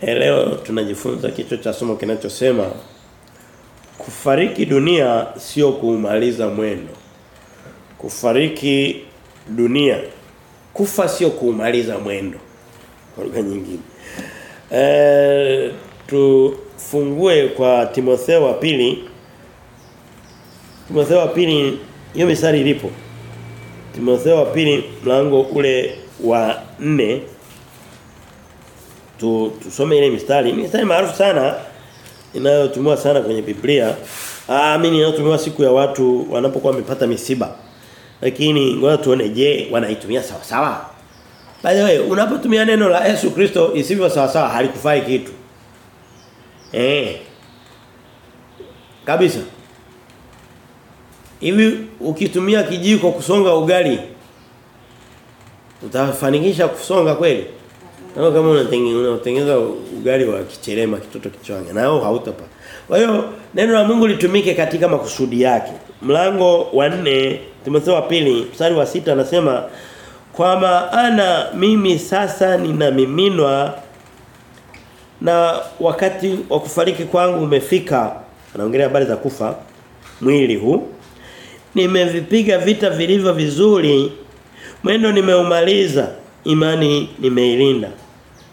E, leo tunajifunza kichwa cha somo kinachosema kufariki dunia sio kuumaliza mwendo. Kufariki dunia kufa sio kuumaliza mwendo. Kwa lugha nyingine. E, tufungue kwa Timotheo wa pili. Timotheo wa pili hiyo misari ilipo. Timotheo wa pili mlango ule wa nne tu, tusome ile mistari. Mistari maarufu sana inayotumiwa sana kwenye Biblia. Ah, mimi inayotumiwa siku ya watu wanapokuwa wamepata misiba. Lakini ngoja tuone je, wanaitumia sawa sawa? By the way, unapotumia neno la Yesu Kristo isivyo sawa sawa halikufai kitu. Eh. Kabisa. Hivi ukitumia kijiko kusonga ugali utafanikisha kusonga kweli? Kama kama unatengeneza ugali wa kichelema kitoto kichwanga nao hautapa. Kwa hiyo neno la Mungu litumike katika makusudi yake. Mlango wa 4 Timotheo wa pili mstari wa sita anasema kwa maana mimi sasa ninamiminwa na wakati wa kufariki kwangu umefika. Anaongelea habari za kufa mwili huu. Nimevipiga vita vilivyo vizuri. Mwendo nimeumaliza, imani nimeilinda.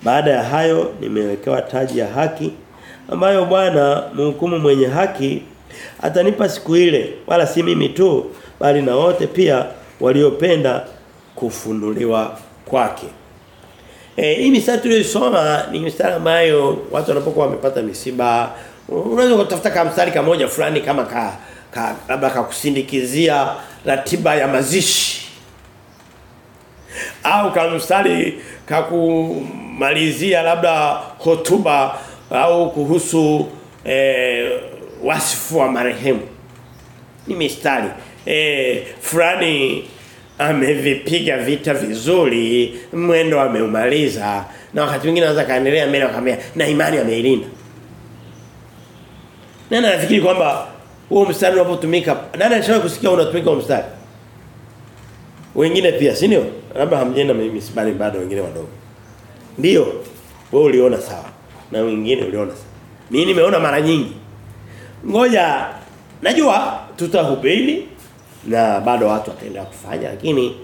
Baada ya hayo nimewekewa taji ya haki ambayo Bwana mhukumu mwenye haki atanipa siku ile wala si mimi tu bali na wote pia waliopenda kufunuliwa kwake. Eh hii mistari tuliyosoma ni mistari ambayo watu wanapokuwa wamepata misiba unaweza kutafuta kama mstari kamoja fulani kama ka, ka labda kakusindikizia ratiba ya mazishi au kamstari kakumalizia labda hotuba au kuhusu eh, wasifu wa marehemu. Ni mistari. Eh fulani amevipiga vita vizuri mwendo ameumaliza na wakati mwingine anaweza kaendelea mbele akamwambia na imani ameilinda. Nani anafikiri kwamba huo mstari unapotumika nani anashawahi kusikia unatumika huo mstari wengine pia si ndio? Labda hamjenda mimi sibali bado wengine wadogo. Ndio wewe uliona sawa na wengine uliona sawa. Mimi nimeona mara nyingi. Ngoja najua tutahubiri na bado watu wataendelea kufanya lakini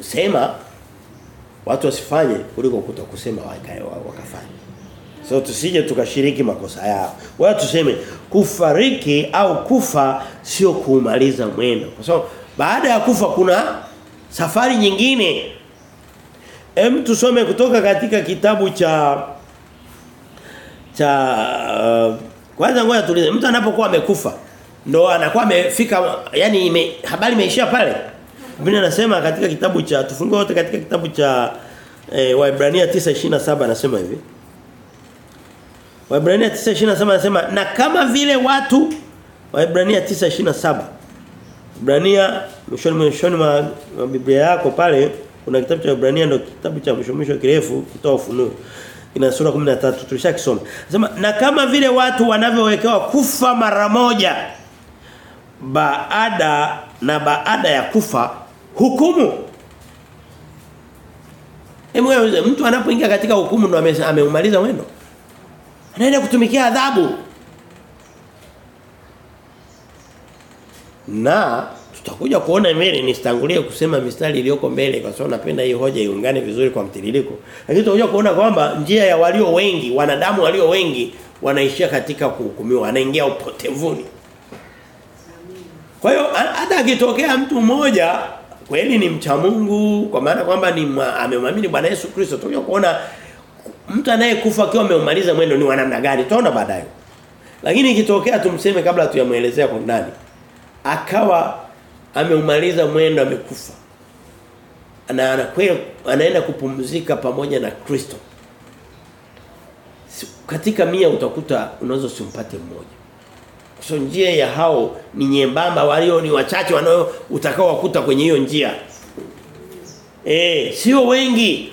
usema watu wasifanye kuliko kuto kusema wakae wakafanya so tusije tukashiriki makosa yao. Wao tuseme kufariki au kufa sio kuumaliza mwendo. Kwa sababu so, baada ya kufa kuna safari nyingine Hem tusome kutoka katika kitabu cha cha uh, kwanza ngoja tulize mtu anapokuwa amekufa ndo anakuwa amefika yani ime, habari imeishia pale. Biblia inasema katika kitabu cha tufungue wote katika kitabu cha e, Waebrania 9:27 anasema hivi. Waebrania 9:27 anasema na kama vile watu waibrania 9:27 Waebrania mwishoni mwishoni mwa Biblia yako pale kuna kitabu cha Ibrania ndio kitabu cha mwisho mwisho kirefu kitoa ufunuo ina sura 13 tulishakisoma. Nasema na kama vile watu wanavyowekewa kufa mara moja baada na baada ya kufa hukumu. Hebu mtu anapoingia katika hukumu ndo ameumaliza mwendo. Anaenda kutumikia adhabu. Na tutakuja kuona mbele nistangulie kusema mistari iliyoko mbele kwa sababu napenda hii hoja iungane vizuri kwa mtiririko. Lakini tutakuja kuona kwamba njia ya walio wengi, wanadamu walio wengi wanaishia katika kuhukumiwa, wanaingia upotevuni. Kwa hiyo hata akitokea mtu mmoja kweli ni mcha Mungu kwa maana kwamba ni amemwamini Bwana Yesu Kristo tutakuja kuona mtu anayekufa akiwa ameumaliza mwendo ni wanamna gani tutaona baadaye. Lakini ikitokea tumseme kabla tuyamuelezea kwa ndani akawa ameumaliza mwendo amekufa. Na anakwenda anaenda kupumzika pamoja na Kristo. Katika mia utakuta unaweza usimpate mmoja. So njia ya hao ni nyembamba walio ni wachache wanao utakao wakuta kwenye hiyo njia. Eh sio wengi.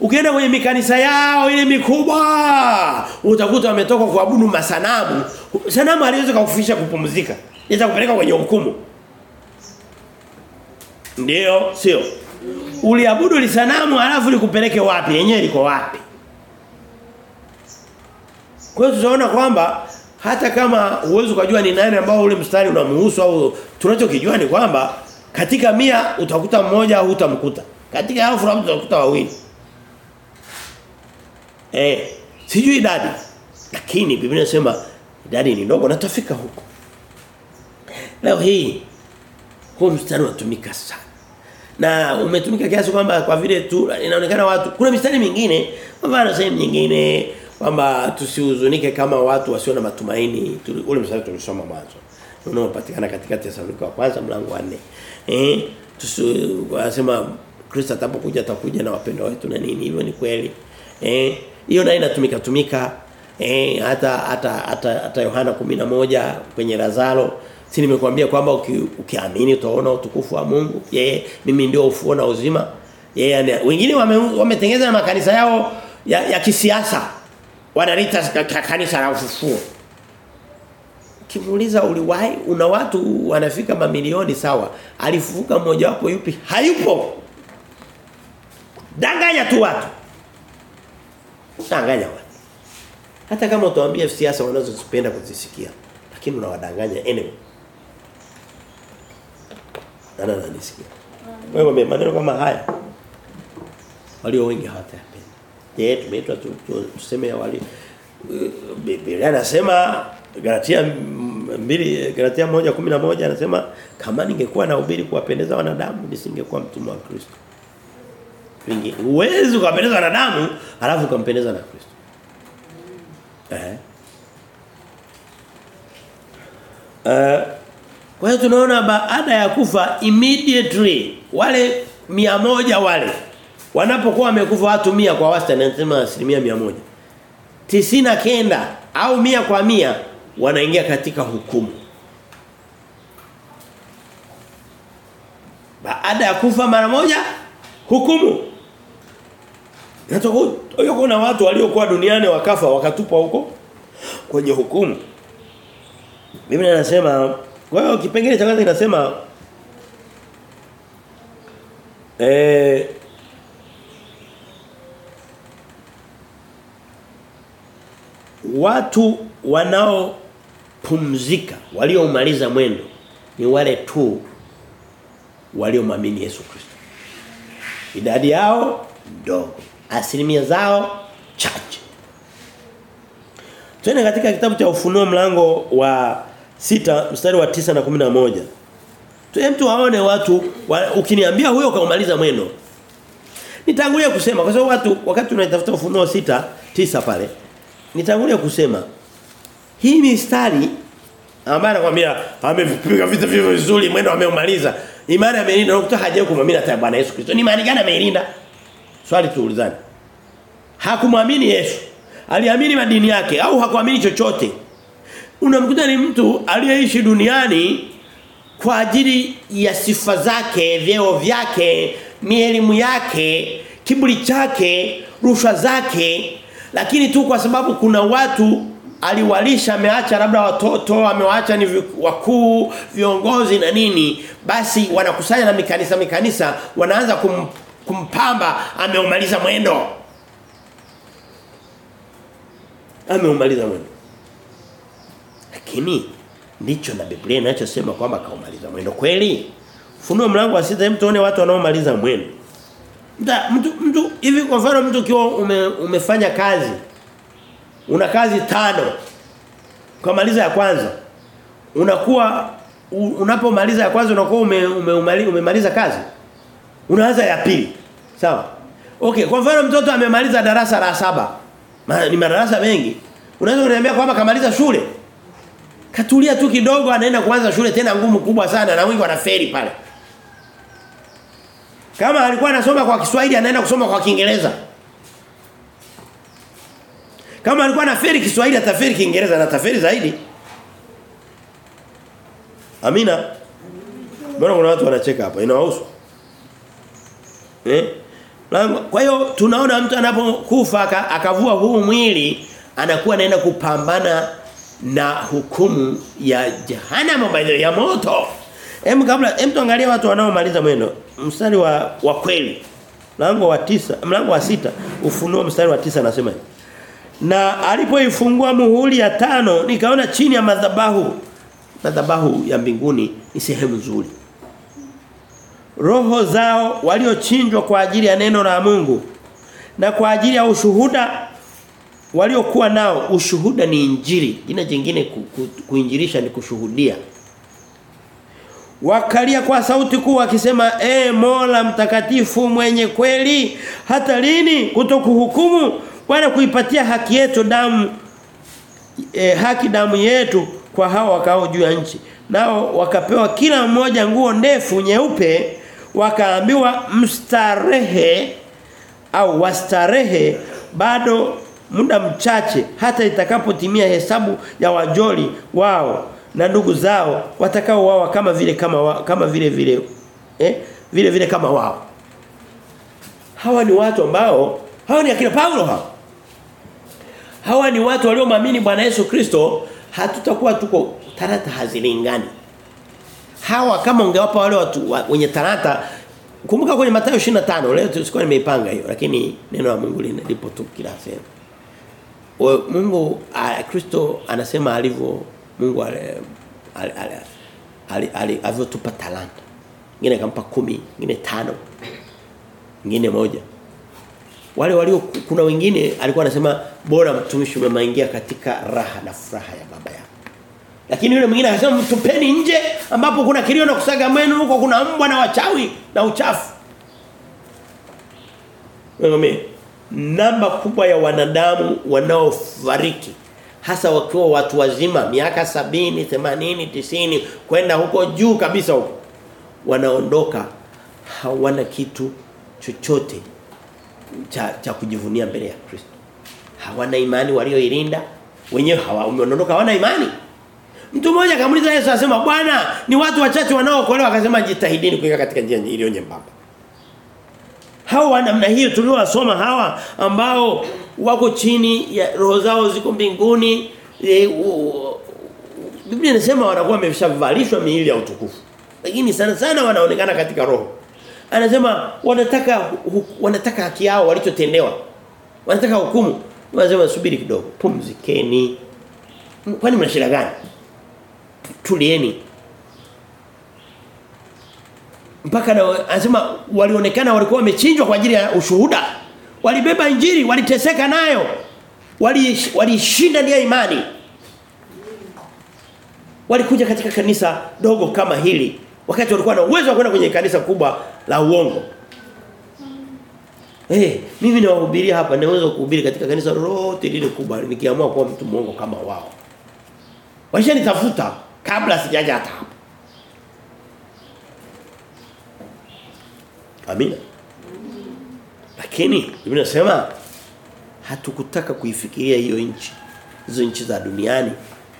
Ukienda kwenye mikanisa yao ile mikubwa utakuta wametoka kuabudu masanamu. Sanamu aliweza kukufisha kupumzika. Inaweza kupeleka kwenye hukumu Ndio, sio. Uliabudu lisanamu alafu likupeleke wapi? Yenyewe liko wapi? Kwa hiyo tunaona kwamba hata kama uwezo ukajua ni nani ambao ule mstari unamhusu au tunachokijua ni kwamba katika mia utakuta mmoja au utamkuta. Katika elfu labda utakuta wawili. Eh, sijui idadi. Lakini Biblia inasema idadi ni ndogo na tafika huko. Leo hii huu mstari unatumika sana. Na umetumika kiasi kwamba kwa vile tu inaonekana watu kuna mistari mingine, mfano sehemu nyingine kwamba tusihuzunike kama watu wasio na matumaini. Ule mstari tulisoma mwanzo. Unaopatikana katika Tesalonika wa kwanza mlango wa 4. Eh, tusema Kristo atapokuja atakuja na wapendwa wetu na nini hivyo ni kweli. Eh, hiyo nayo inatumika tumika eh hata hata hata Yohana 11 kwenye Lazaro si nimekuambia kwamba ukiamini utaona utukufu wa Mungu. Yeye mimi ndio ufuo na uzima. Yeye wengine wametengeza wame makanisa yao ya, ya kisiasa. Wanalita kanisa la ufufuo. Kimuuliza uliwahi una watu wanafika mamilioni sawa. Alifufuka mmoja wapo yupi? Hayupo. Danganya tu watu. Danganya watu. Hata kama utawaambia siasa wanazozipenda kuzisikia, lakini unawadanganya anyway. Nana nanisikia. Wewe maneno kama haya walio wengi hawatayapenda. Je, tumeitwa tuseme ya wali Biblia anasema Galatia mbili Galatia 1:11 anasema kama ningekuwa na ubiri kuwapendeza wanadamu nisingekuwa mtumwa wa Kristo. Vingi uwezo kuwapendeza wanadamu alafu ukampendeza na Kristo. Eh. Uh, kwa hiyo tunaona baada ya kufa immediately wale mia moja wale wanapokuwa wamekufa watu mia kwa wastani nasema asilimia mia moja. Tisina kenda au mia kwa mia wanaingia katika hukumu. Baada ya kufa mara moja hukumu. Natoka kuna watu waliokuwa duniani wakafa wakatupwa huko kwenye hukumu. Biblia inasema kwa hiyo kipengele cha kwanza kinasema eh watu wanaopumzika walioumaliza mwendo ni wale tu waliomwamini Yesu Kristo. Idadi yao ndogo asilimia zao chache. Tena katika kitabu cha Ufunuo mlango wa sita mstari wa tisa na kumi na moja mtu waone watu wa, ukiniambia huyo kaumaliza mweno Nitangulia kusema kwa sababu watu wakati tunatafuta Ufunuo sita tisa pale nitangulia kusema hii mistari ambayo anakuambia amepiga vita vivyo vizuri mwendo ameumaliza imani ameilinda unakuta hajawahi kumwamini hata Bwana Yesu Kristo ni imani gani ameilinda Swali tuulizane. Hakumwamini Yesu. Aliamini madini yake au hakuamini chochote. Unamkuta ni mtu aliyeishi duniani kwa ajili ya sifa zake, vyeo vyake, mielimu yake, kiburi chake, rushwa zake, lakini tu kwa sababu kuna watu aliwalisha ameacha labda watoto amewaacha ni wakuu viongozi na nini basi wanakusanya na mikanisa mikanisa wanaanza kum, kumpamba ameumaliza mwendo. Ameumaliza mwendo lakini ndicho na Biblia inachosema kwamba kaumaliza mwendo. Kweli? Funua mlango wa sita tuone watu wanaomaliza mwendo. Mta, mtu mtu hivi kwa mfano mtu ukiwa ume, umefanya kazi una kazi tano ukamaliza ya kwanza unakuwa unapomaliza ya kwanza unakuwa ume, ume, ume, umemaliza kazi unaanza ya pili sawa? Okay kwa mfano mtoto amemaliza darasa la saba ni madarasa mengi unaweza kuniambia kwamba kamaliza shule katulia tu kidogo anaenda kuanza shule tena ngumu kubwa sana na wengi wanaferi pale. Kama alikuwa anasoma kwa Kiswahili anaenda kusoma kwa Kiingereza. Kama alikuwa anaferi Kiswahili ataferi Kiingereza na ataferi zaidi. Amina? Mbona kuna watu wanacheka hapa? Inawahusu? Eh? Kwa hiyo tunaona mtu anapokufa akavua huu mwili anakuwa anaenda kupambana na hukumu ya jehanamu ya moto. Hem kabla hem tuangalie watu wanaomaliza mweno Mstari wa wa kweli. Mlango wa tisa, mlango wa sita, ufunuo mstari wa tisa nasema Na alipo ifungua muhuli ya tano nikaona chini ya madhabahu madhabahu ya mbinguni ni sehemu nzuri. Roho zao waliochinjwa kwa ajili ya neno la Mungu na kwa ajili ya ushuhuda waliokuwa nao ushuhuda ni injili. Jina jingine ku, ku, kuinjilisha ni kushuhudia. Wakalia kwa sauti kuu wakisema e Mola mtakatifu mwenye kweli hata lini kutokuhukumu? Wala kuipatia haki yetu damu e, haki damu yetu kwa hao wakao juu ya nchi. Nao wakapewa kila mmoja nguo ndefu nyeupe wakaambiwa mstarehe au wastarehe bado muda mchache hata itakapotimia hesabu ya wajoli wao na ndugu zao watakao wao kama vile kama wa, kama vile vile eh vile vile kama wao. Hawa ni watu ambao hawa ni akina Paulo hawa hawa ni watu waliomwamini Bwana Yesu Kristo. Hatutakuwa tuko tarata hazilingani. Hawa kama ungewapa wale watu wa, wenye tarata kumbuka kwenye Mathayo 25 leo tusikuwa nimeipanga hiyo lakini neno la Mungu lipo tu kila sehemu Mungu Kristo anasema alivyo Mungu alivyotupa talanta. Ngine kampa kumi, ngine tano, ngine moja. Wale walio kuna wengine alikuwa anasema bora mtumishi umeingia katika raha na furaha ya baba yako. Lakini yule mwingine anasema mtupeni nje ambapo kuna kilio na kusaga meno huko kuna mbwa na wachawi na uchafu. Ngome namba kubwa ya wanadamu wanaofariki hasa wakiwa watu wazima miaka sabini, themanini, tisini kwenda huko juu kabisa huko wanaondoka hawana kitu chochote cha, cha kujivunia mbele ya Kristo. Hawana imani walioilinda wenyewe hawaondoka hawana imani. Mtu mmoja kamuliza Yesu asema Bwana ni watu wachache wanaokolewa akasema jitahidini kuingia katika njia iliyo Hawa namna hiyo tuliowasoma hawa ambao wako chini ya roho zao ziko mbinguni e, Biblia inasema wanakuwa wameshavalishwa miili ya utukufu. Lakini sana sana wanaonekana katika roho. Anasema wanataka wanataka haki yao walichotendewa. Wanataka hukumu. Wanasema subiri kidogo, pumzikeni. Kwani mna shida gani? Tulieni. Mpaka na anasema walionekana walikuwa wamechinjwa kwa ajili ya ushuhuda. Walibeba injili, waliteseka nayo. Walishinda wali nia imani. Walikuja katika kanisa dogo kama hili wakati walikuwa na uwezo wa kwenda kwenye kanisa kubwa la uongo. Eh, hey, mimi nawahubiria hapa naweza kuhubiri katika kanisa lolote lile kubwa nikiamua kuwa mtu mwongo kama wao. Washanitafuta kabla sijaja hata hapa. Amina. Lakini Biblia inasema hatukutaka kuifikiria hiyo nchi. Hizo nchi za duniani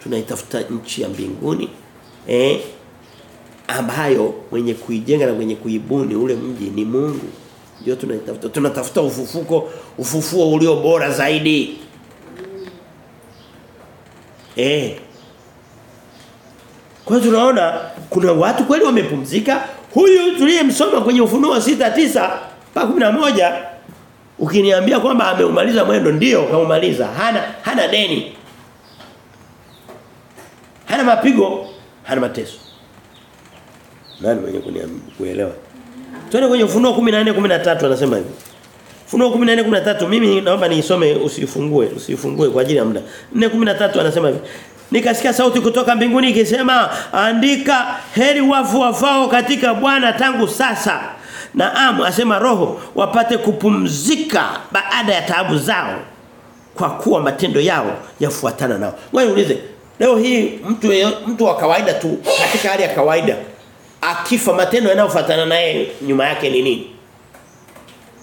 tunaitafuta nchi ya mbinguni. Eh? ambayo mwenye kuijenga na mwenye kuibuni ule mji ni Mungu. Ndio tunatafuta. Tunatafuta ufufuko, ufufuo ulio bora zaidi. Eh. Kwa tunaona kuna watu kweli wamepumzika. Huyu tuliyemsoma kwenye ufunuo sita tisa mpaka 11 ukiniambia kwamba ameumaliza mwendo ndio kaumaliza. Hana hana deni. Hana mapigo, hana mateso. Nani mwenye kuelewa? Twende kwenye Ufunuo 14 13 anasema hivi. Ufunuo 14 13 mimi naomba niisome usifungue, usifungue kwa ajili ya muda. 4:13 anasema hivi. Nikasikia sauti kutoka mbinguni ikisema andika heri wafu wafao katika Bwana tangu sasa. Naam asema roho wapate kupumzika baada ya taabu zao kwa kuwa matendo yao yafuatana nao. Ngoja niulize leo hii mtu mtu wa kawaida tu katika hali ya kawaida akifa matendo yanayofuatana naye nyuma yake ni nini?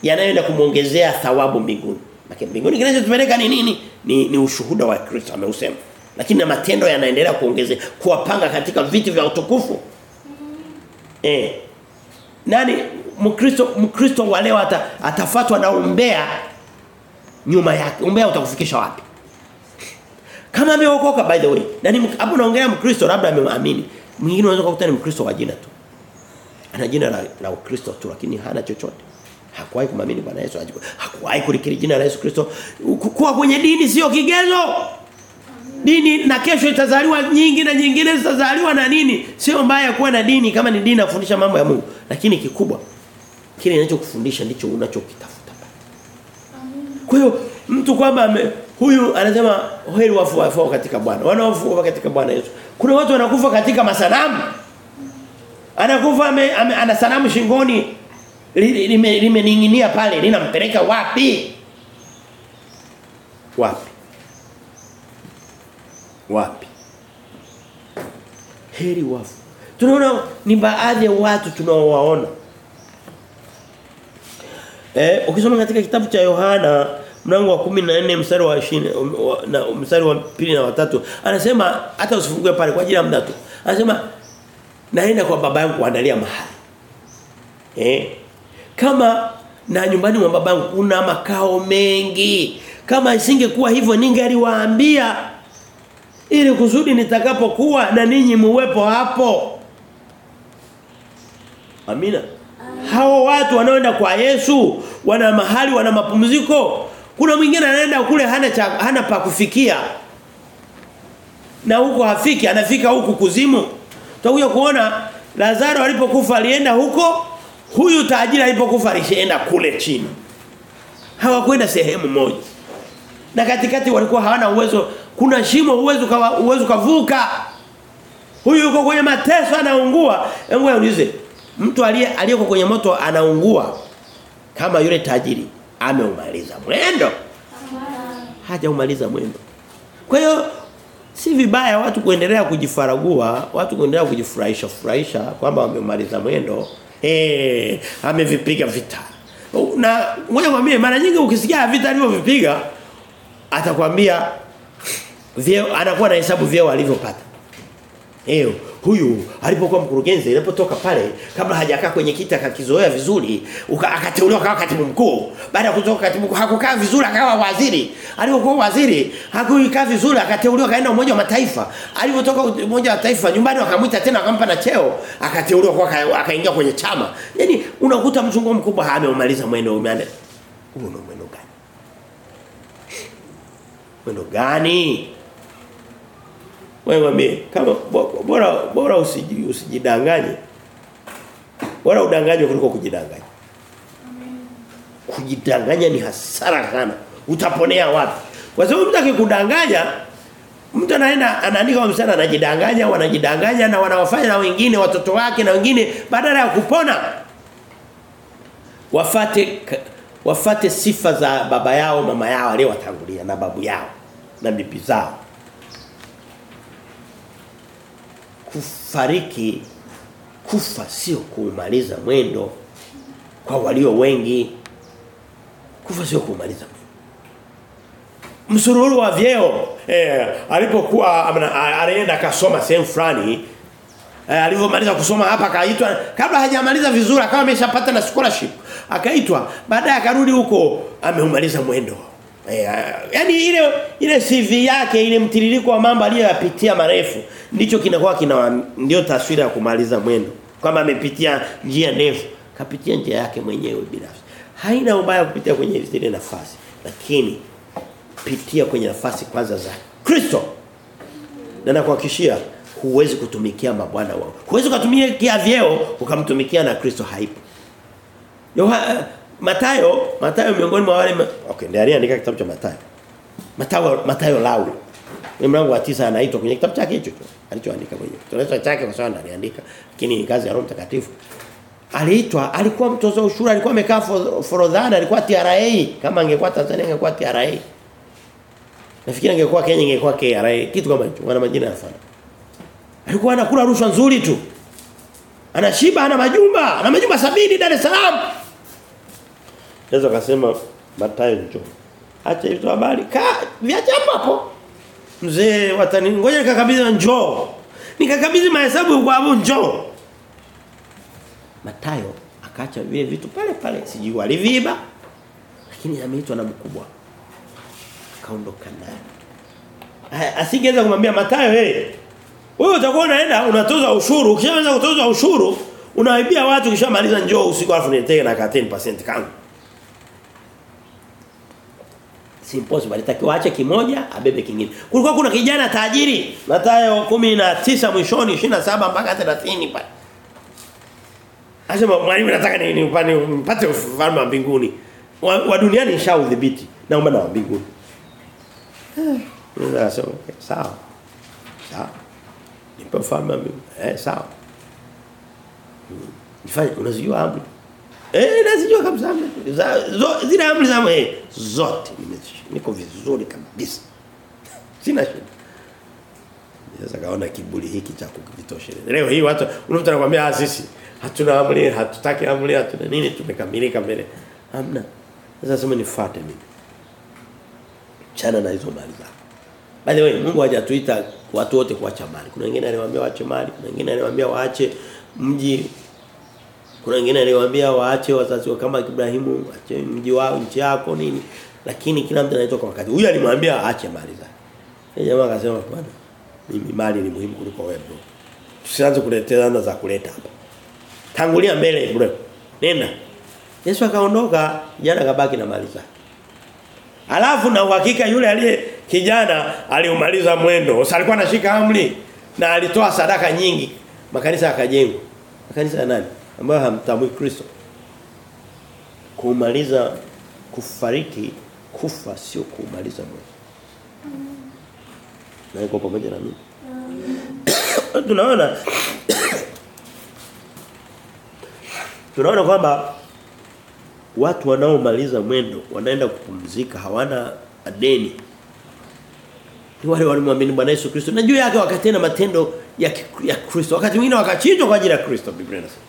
Yanayoenda kumuongezea thawabu mbinguni. Lakini mbinguni kinachotupeleka ni nini? Ni, ni ushuhuda wa Kristo ameusema. Lakini na matendo yanaendelea kuongeze kuwapanga katika viti vya utukufu. Eh. Nani Mkristo Mkristo wa leo ata, atafatwa na umbea nyuma yake. Umbea utakufikisha wapi? Kama ameokoka by the way. Nani hapo naongelea Mkristo labda ameamini. Mwingine unaweza kukuta ni Mkristo wa jina tu. Ana jina la, la Ukristo tu lakini hana chochote. Hakuwahi kumamini Bwana Yesu, hakuwahi kulikiri jina la Yesu Kristo. Kuwa kwenye dini sio kigezo. Dini na kesho itazaliwa nyingi na nyingine zitazaliwa na nini? Sio mbaya kuwa na dini kama ni dini inafundisha mambo ya Mungu, lakini kikubwa kile kinachokufundisha ndicho unachokitafuta. Kwa hiyo mtu kwamba huyu anasema heri wafu katika Bwana. Wanaofu katika Bwana Yesu. Kuna watu wanakufa katika masanamu. Anakufa ame, ame, ana sanamu shingoni limening'inia lime pale linampeleka wapi? Wapi? Wapi? Heri wafu. Tunaona ni baadhi ya watu tunaowaona. Eh, ukisoma katika kitabu cha Yohana mlango wa 14 mstari wa 20 na mstari wa 2 na watatu anasema hata usifungue pale kwa ajili ya muda tu. Anasema naenda kwa baba yangu kuandalia mahali. Eh? Kama na nyumbani mwa babangu kuna makao mengi. Kama isingekuwa hivyo ningaliwaambia ili kusudi nitakapokuwa na ninyi muwepo hapo. Amina. Hao watu wanaoenda kwa Yesu wana mahali wana mapumziko. Kuna mwingine anaenda kule hana cha, hana pa kufikia. Na huko hafiki, anafika huku kuzimu. Tutakuja kuona Lazaro alipokufa alienda huko, huyu tajiri alipokufa alishaenda kule chini. Hawakwenda sehemu moja. Na katikati walikuwa hawana uwezo, kuna shimo uwezo kawa, uwezo kavuka. Huyu yuko kwenye mateso anaungua. Hebu niulize, mtu aliye aliyeko kwenye moto anaungua? Kama yule tajiri ameumaliza mwendo. Hajaumaliza mwendo. Kwa hiyo si vibaya watu kuendelea kujifaragua watu kuendelea kujifurahisha furahisha kwamba wameumaliza mwendo. Eh amevipiga vita. Na ngoja mwambie mara nyingi ukisikia vita alivyovipiga atakwambia vyeo anakuwa na hesabu vyeo alivyopata. Eh, huyu alipokuwa mkurugenzi alipotoka pale kabla hajakaa kwenye kiti akakizoea vizuri akateuliwa kama katibu mkuu. Baada ya kutoka katibu mkuu hakukaa vizuri akawa waziri. Alipokuwa waziri hakukaa vizuri akateuliwa kaenda umoja wa mataifa. Alipotoka umoja wa mataifa nyumbani wakamuita tena akampa na cheo akateuliwa kwa akaingia kwenye chama. Yani unakuta mzunguko mkubwa ameumaliza mwendo umeanza. huo ndio mwendo gani wewe mwambie kama bora bora usiji, usijidanganye. Bora udanganywe kuliko kujidanganya. Kujidanganya ni hasara sana. Utaponea wapi? Kwa sababu mtu akikudanganya mtu anaenda anaandika msana anajidanganya, wanajidanganya na wanawafanya na wengine watoto wake na wengine badala ya kupona wafate wafate sifa za baba yao mama yao aliyowatangulia na babu yao na bibi zao. Kufariki kufa sio kumaliza mwendo kwa walio wengi. Kufa sio kumaliza mwendo. Msururu wa vyeo eh, alipokuwa alienda akasoma sehemu fulani eh, alivyomaliza kusoma hapa akaitwa kabla hajamaliza vizuri akawa ameshapata na scholarship. Akaitwa baadaye akarudi huko ameumaliza mwendo. Eh, yani ile ile CV yake ile mtiririko wa mambo aliyoyapitia marefu ndicho kinakuwa kina ndio taswira ya kumaliza mwendo. Kama amepitia njia ndefu kapitia njia yake mwenyewe binafsi. Haina ubaya kupitia kwenye zile nafasi lakini pitia kwenye nafasi kwanza za Kristo. Na nakuhakikishia huwezi kutumikia mabwana wao huwezi kutumikia vyeo ukamtumikia na Kristo haipo Yoha, Matayo, Matayo miongoni mwa wale okay, ndiye aliandika kitabu cha Matayo. Matayo Matayo Lawi. Mlango wa 9 anaitwa kwenye kitabu chake hicho alichoandika mwenyewe. Tunaweza chake kwa sababu aliandika, lakini ni kazi ya Roho Mtakatifu. Aliitwa, alikuwa mtoza ushuru, alikuwa amekaa forodhana, alikuwa TRA, kama angekuwa Tanzania angekuwa TRA. Nafikiri angekuwa Kenya ingekuwa KRA, kitu kama hicho, wana majina yafana. Alikuwa anakula rushwa nzuri tu. Anashiba ana majumba, ana majumba sabini Dar es Salaam. Yesu akasema Mathayo njoo. Acha hizo habari. Ka viacha hapo. Mzee watani ngoja nikakabidhi njoo. Nikakabidhi mahesabu kwa hapo njoo. Matayo akaacha vile vitu pale pale sijui waliviba lakini ameitwa na mkubwa. Akaondoka naye. Asingeweza kumwambia Matayo hey, wewe utakuwa unaenda unatoza ushuru, ukianza kutoza ushuru, unawaibia watu kishamaliza njoo usiku alafu niletee na ka 10% kangu. Si impossible, alitakiwa aache kimoja, abebe kingine. Kulikuwa kuna kijana tajiri, Mathayo 19 mwishoni 27 mpaka 30 pale. Anasema mwalimu nataka ni nipane mpate ufalme wa mbinguni. Wa, wa duniani nishaudhibiti, naomba na wa mbinguni. Eh, sawa. Sawa. Nipe mfalme. Eh, sawa. Nifanye unazijua amri. Eh, nazijua kabisa amri. Zile amri za eh, zote nimezishika. Niko vizuri kabisa. Sina shida. Sasa kaona kiburi hiki cha kukitosheleza. Leo hii watu unakuta anakuambia ah sisi hatuna amri, hatutaki amri, hatuna nini tumekamilika mbele. Hamna. Sasa sema nifuate mimi. Chana na hizo mali zako. By the way, Mungu hajatuita watu wote kuacha mali. Kuna wengine aliwaambia waache mali, kuna wengine aliwaambia waache mji. Kuna wengine aliwaambia waache wazazi wa kama Ibrahimu, waache mji wao, nchi yako nini. Lakini kila mtu anaitwa kwa wakati. Huyu alimwambia aache mali zake. Yeye jamaa akasema bwana, mimi mali ni muhimu kuliko wewe bro. Tusianze kuleteana za kuleta hapa. Tangulia mbele bro. Nenda. Yesu akaondoka, jana kabaki na mali zake. Alafu na uhakika yule aliye kijana aliumaliza mwendo. Sasa alikuwa anashika amri na alitoa sadaka nyingi. Makanisa yakajengwa. Makanisa ya nani? Ambayo hamtambui Kristo. Kumaliza kufariki kufa sio kumaliza mwendo. Na yuko pamoja na mimi. Tunaona Tunaona kwamba watu wanaomaliza mwendo wanaenda kupumzika hawana deni ni wale walimwamini Bwana Yesu Kristo. Na juu yake wakatenda matendo ya ya Kristo. Wakati mwingine wakachinjwa kwa ajili ya Kristo Biblia inasema.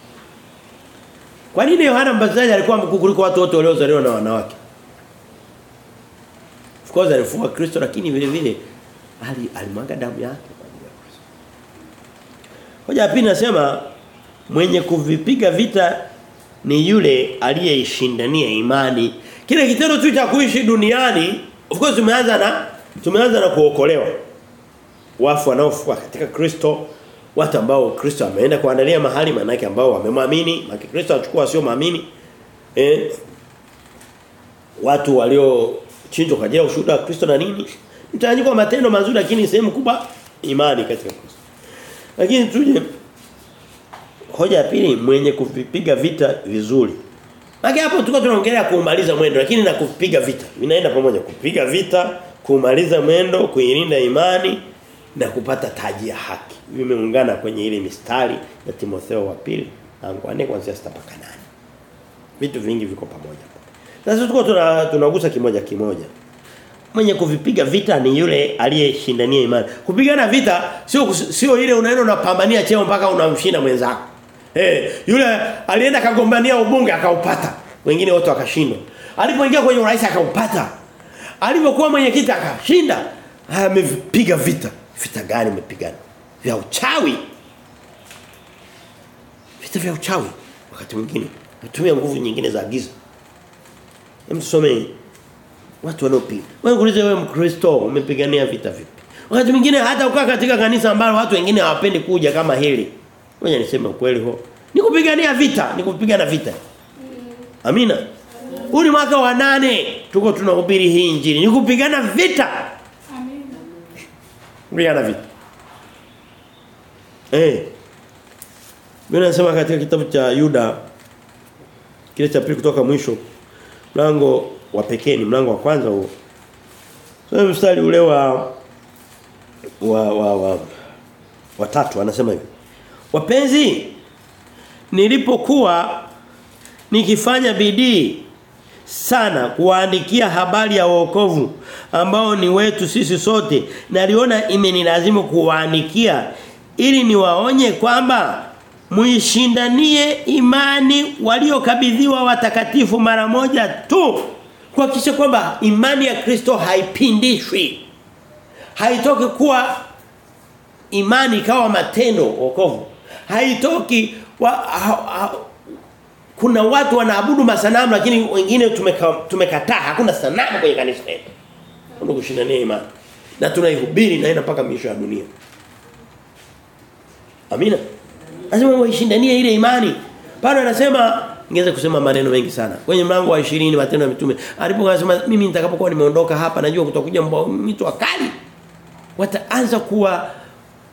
Kwa nini Yohana Mbatizaji alikuwa mkuu kuliko watu wote waliozaliwa na wanawake? Of course alifufuka Kristo lakini vile vile ali alimwaga damu yake kwa ajili ya Kristo. Hoja pili nasema mwenye kuvipiga vita ni yule aliyeishindania imani. Kile kitendo tu cha kuishi duniani, of course umeanza na tumeanza na kuokolewa. Wafu wanaofuka katika Kristo, watu ambao Kristo ameenda kuandalia mahali manake ambao wamemwamini, maki Kristo achukua sio maamini. Eh watu walio chinjwa kwa ushuhuda wa Kristo na nini? Mtanyanyiko matendo mazuri lakini sehemu kubwa imani katika Kristo. Lakini tuje hoja ya pili mwenye kupiga vita vizuri. Maki hapo tulikuwa tunaongelea kumaliza mwendo lakini na kupiga vita. Vinaenda pamoja kupiga vita, kumaliza mwendo, kuilinda imani na kupata taji ya haki. Vimeungana kwenye ile mistari ya Timotheo wa pili tangu 4 kuanzia 6 mpaka 8. Vitu vingi viko pamoja. Sasa tuko tuna tunagusa kimoja kimoja. Mwenye kuvipiga vita ni yule aliyeshindania imani. Kupigana vita sio sio ile unaenda unapambania cheo mpaka unamshinda mwenzako. Eh, yule alienda kagombania ubunge akaupata. Wengine wote wakashindwa. Alipoingia kwenye urais akaupata. Alipokuwa mwenyekiti akashinda. Amepiga vita. Vita gani umepigana? Vya uchawi. Vita vya uchawi wakati mwingine. Natumia nguvu nyingine za giza. Hem tusome watu wanaopiga. Wewe kuulize wewe Mkristo umepigania vita vipi? Wakati mwingine hata ukaa katika kanisa ambalo watu wengine hawapendi kuja kama hili. Ngoja niseme ukweli huo. Ni kupigania vita, nikupigana vita. Amina. Huu ni mwaka wa nane tuko tunahubiri hii injili. Ni kupigana vita. Amina. Kupigana vita. Eh. Mimi nasema katika kitabu cha Yuda kile cha pili kutoka mwisho mlango wa pekee ni mlango wa kwanza huo. Sasa mstari ule wa wa wa wa watatu anasema hivi. Wapenzi nilipokuwa nikifanya bidii sana kuwaandikia habari ya wokovu ambao ni wetu sisi sote. Naliona imenilazimu kuwaandikia ili niwaonye kwamba muishindanie imani waliokabidhiwa watakatifu mara moja tu kuhakikisha kwamba imani ya Kristo haipindishwi. Haitoki kuwa imani kawa matendo wokovu. Haitoki wa, ha, ha, kuna watu wanaabudu masanamu lakini wengine tumeka, tumekataa hakuna sanamu kwenye kanisa letu ndio kushinda neema. na tunaihubiri na ina mpaka mwisho ya dunia amina lazima waishindanie ile imani Paulo anasema Ningeweza kusema maneno mengi sana. Kwenye mlango wa 20 matendo ya mitume aliposema mimi nitakapokuwa nimeondoka hapa najua kutakuja mtu wakali. Wataanza kuwa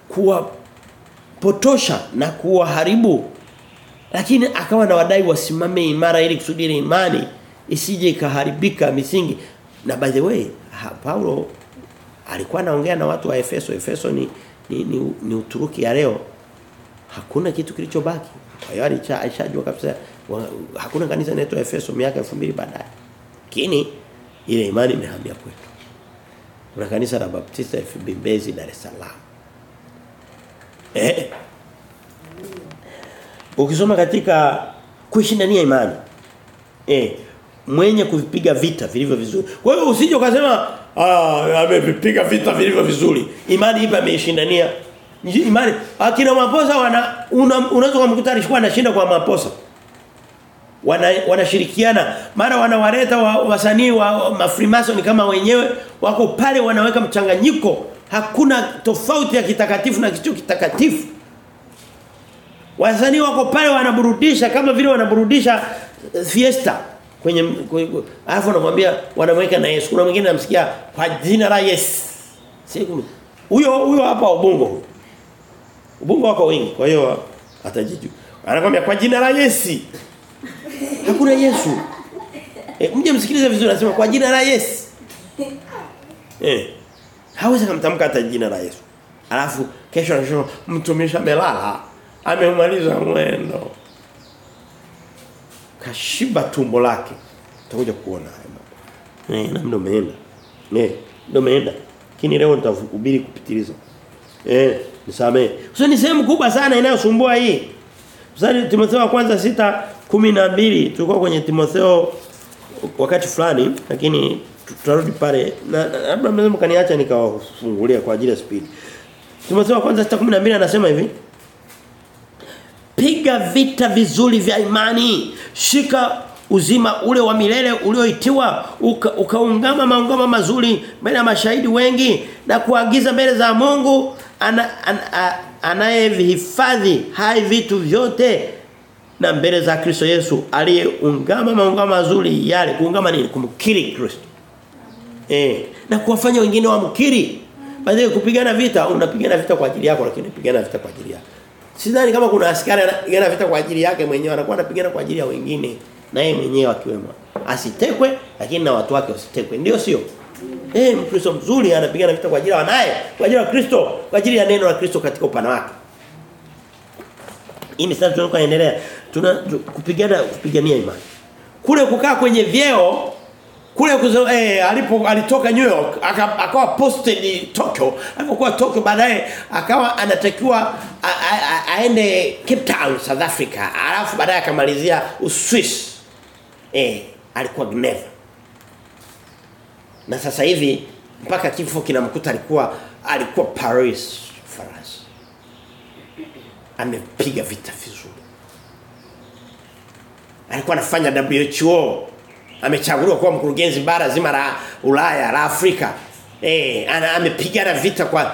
kuwa potosha na kuwaharibu. Lakini akawa na wadai wasimame imara ili kusudi ile imani isije ikaharibika misingi. Na by the way, ha, Paulo alikuwa anaongea na watu wa Efeso. Efeso ni ni, ni, ni Uturuki ya leo. Hakuna kitu kilichobaki. Kwa hiyo alishajua kabisa hakuna kanisa linaloitwa Efeso miaka 2000 baadaye. Lakini ile imani imehamia kwetu. Kuna kanisa la Baptista FB Mbezi Dar es Salaam. Eh. Ukisoma katika kuishindania imani. Eh, mwenye kuvipiga vita vilivyo vizuri. Kwa hiyo usije ukasema ah amevipiga vita vilivyo vizuri. Imani ipa ameishindania. Imani akina maposa wana unaweza kumkuta alikuwa anashinda kwa maposa. Wana wanashirikiana mara wanawaleta wasanii wa, wa mafrimason kama wenyewe wako pale wanaweka mchanganyiko hakuna tofauti ya kitakatifu na kicho kitakatifu wasanii wako pale wanaburudisha kama vile wanaburudisha fiesta. Kwenye alafu anamwambia wanamweka na Yesu. Kuna mwingine anamsikia kwa jina la Yesu. Siku huyo huyo hapa ubungo. Ubungo wako wengi. kwa hiyo atajiju anakuambia kwa jina la Yesu. Hakuna Yesu. E, mje msikilize vizuri anasema kwa jina la Yesu. Eh hawezi kumtamka hata jina la Yesu. Alafu kesho anasema mtumishi amelala amemaliza mwendo. Kashiba tumbo lake. Utakuja kuona haya eh na ndo umeenda eh ndo umeenda lakini leo nitahubiri kupitiliza eh nisamee sio ni sehemu kubwa sana inayosumbua hii. Mstari Timotheo kwanza 6:12 tulikuwa kwenye Timotheo wakati fulani lakini tutarudi pale. Na labda mnaweza mkaniacha nikawafungulia kwa ajili ya speed. Timotheo kwanza 6:12 anasema hivi Piga vita vizuri vya imani. Shika uzima ule wa milele ulioitiwa ukaungama uka maungama mazuri mbele ya mashahidi wengi na kuagiza mbele za Mungu ana, ana, anayevihifadhi hai vitu vyote na mbele za Kristo Yesu aliyeungama maungama mazuri yale. Kuungama nini? Kumkiri Kristo. Eh na kuwafanya wengine wamkiri. Baadaye kupigana vita unapigana vita kwa ajili yako lakini unapigana vita kwa ajili yako sidhani kama kuna askari anapigana vita kwa ajili yake mwenyewe anakuwa anapigana kwa ajili ya wengine. Na yeye mwenyewe akiwemo. Asitekwe lakini na watu wake wasitekwe. Ndio sio? Eh Mkristo mzuri anapigana vita kwa ajili ya wanaye, kwa ajili ya Kristo, kwa ajili ya neno la Kristo katika upana wake. Hii sasa tunakoendelea tuna kupigana kupigania imani. Kule kukaa kwenye vyeo kule kuzo, eh, alipo alitoka New York aka, akawa posted Tokyo. Alipokuwa Tokyo baadaye akawa anatakiwa aende Cape Town South Africa. Alafu baadaye akamalizia Uswiss eh alikuwa Geneva. Na sasa hivi mpaka kifo kinamkuta alikuwa alikuwa Paris France. Amepiga vita vizuri. Alikuwa anafanya WHO amechaguliwa kuwa mkurugenzi bara zima la Ulaya la Afrika. Eh ana amepigana vita kwa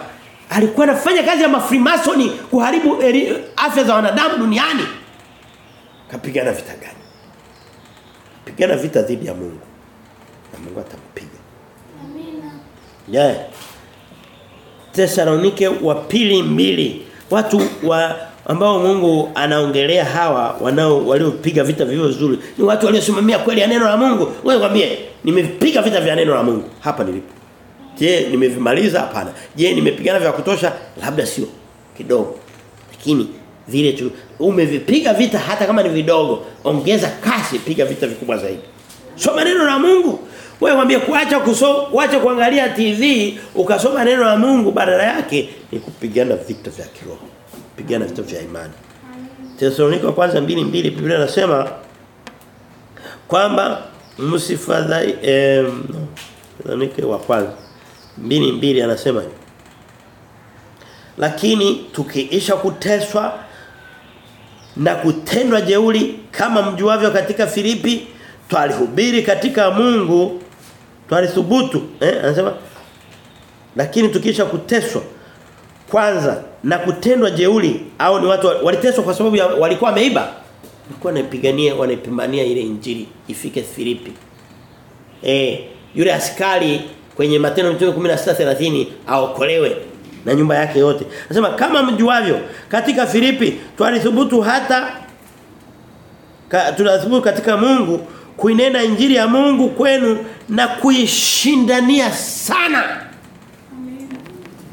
alikuwa anafanya kazi ya mafrimasoni kuharibu eri, afya za wanadamu duniani. Kapigana vita gani? Pigana vita dhidi ya Mungu. Na Mungu atampiga. Amina. Yeah. Tesalonike wa pili mbili. Watu wa ambao Mungu anaongelea hawa wanao waliopiga vita vivyo vizuri ni watu waliosimamia kweli ya neno la Mungu. Wewe kwambie nimepiga vita vya neno la Mungu hapa nilipo. Je, nimevimaliza hapana. Je, nimepigana vya kutosha labda sio kidogo. Lakini vile tu umevipiga vita hata kama ni vidogo, ongeza kasi piga vita vikubwa zaidi. Soma neno la Mungu. Wewe mwambie kuacha kusoma, kuacha kuangalia TV, ukasoma neno la Mungu badala yake ni kupigana vita vya kiroho. Kupigana vita vya imani. Tesalonika kwanza mbili mbili Biblia inasema kwamba msifadhai eh Tesalonika wa kwanza mbili mbili anasema. Lakini tukiisha kuteswa na kutendwa jeuri kama mjuavyo katika Filipi twalihubiri katika Mungu twalithubutu eh anasema lakini tukiisha kuteswa kwanza na kutendwa jeuri au ni watu waliteswa kwa sababu ya, walikuwa wameiba walikuwa wanaipigania wanaipambania ile injili ifike Filipi. Eh, yule askari kwenye Matendo Mitume 16:30 aokolewe na nyumba yake yote. nasema kama mjuavyo katika Filipi twalithubutu hata ka, tunathubutu katika Mungu kuinena injili ya Mungu kwenu na kuishindania sana.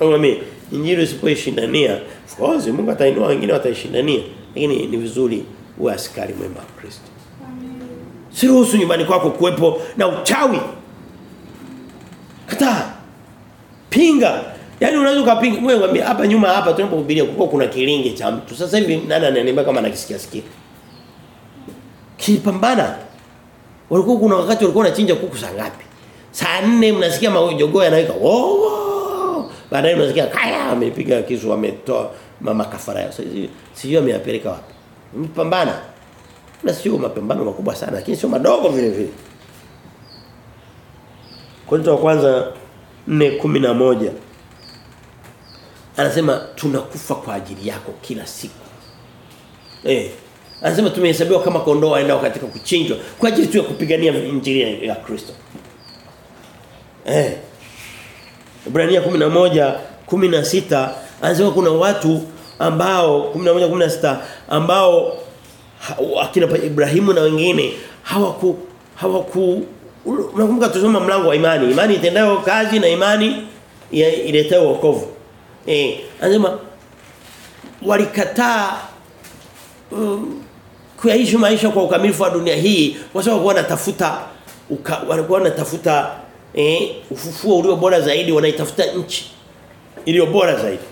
Amen. Injili usipoishindania, of course Mungu atainua wengine wataishindania, lakini ni vizuri uwe askari mwema wa Kristo. Siruhusu nyumbani kwako kuwepo na uchawi. Kataa. Pinga. Yaani unaweza kupinga wewe ngwambia hapa nyuma hapa tunapohubiria kuko kuna kilinge cha mtu. Sasa hivi nani ananiambia kama anakisikia sikia? Kipambana. Walikuwa kuna wakati walikuwa wanachinja kuku saa ngapi? Saa 4 mnasikia majogoo yanaweka. Oh. Baadaye unasikia kaya amepiga kisu ametoa mama kafara yao. Sijui ameyapeleka wapi. Mpambana. Na sio mapambano makubwa sana lakini sio madogo vile vile. Korinto wa kwanza 4:11 Anasema tunakufa kwa ajili yako kila siku. Eh. Anasema tumehesabiwa kama kondoo waendao katika kuchinjwa kwa ajili tu ya kupigania injili ya Kristo. Eh. Ibrania 11 16 anasema kuna watu ambao 11 16 ambao akina Ibrahimu na wengine hawaku hawaku unakumbuka tusoma mlango wa imani. Imani itendayo kazi na imani iletayo wokovu. Eh anasema walikataa um, kuishi maisha kwa ukamilifu wa dunia hii kwa sababu wanatafuta walikuwa wanatafuta eh ufufuo ulio bora zaidi wanaitafuta nchi. Iliyo bora zaidi.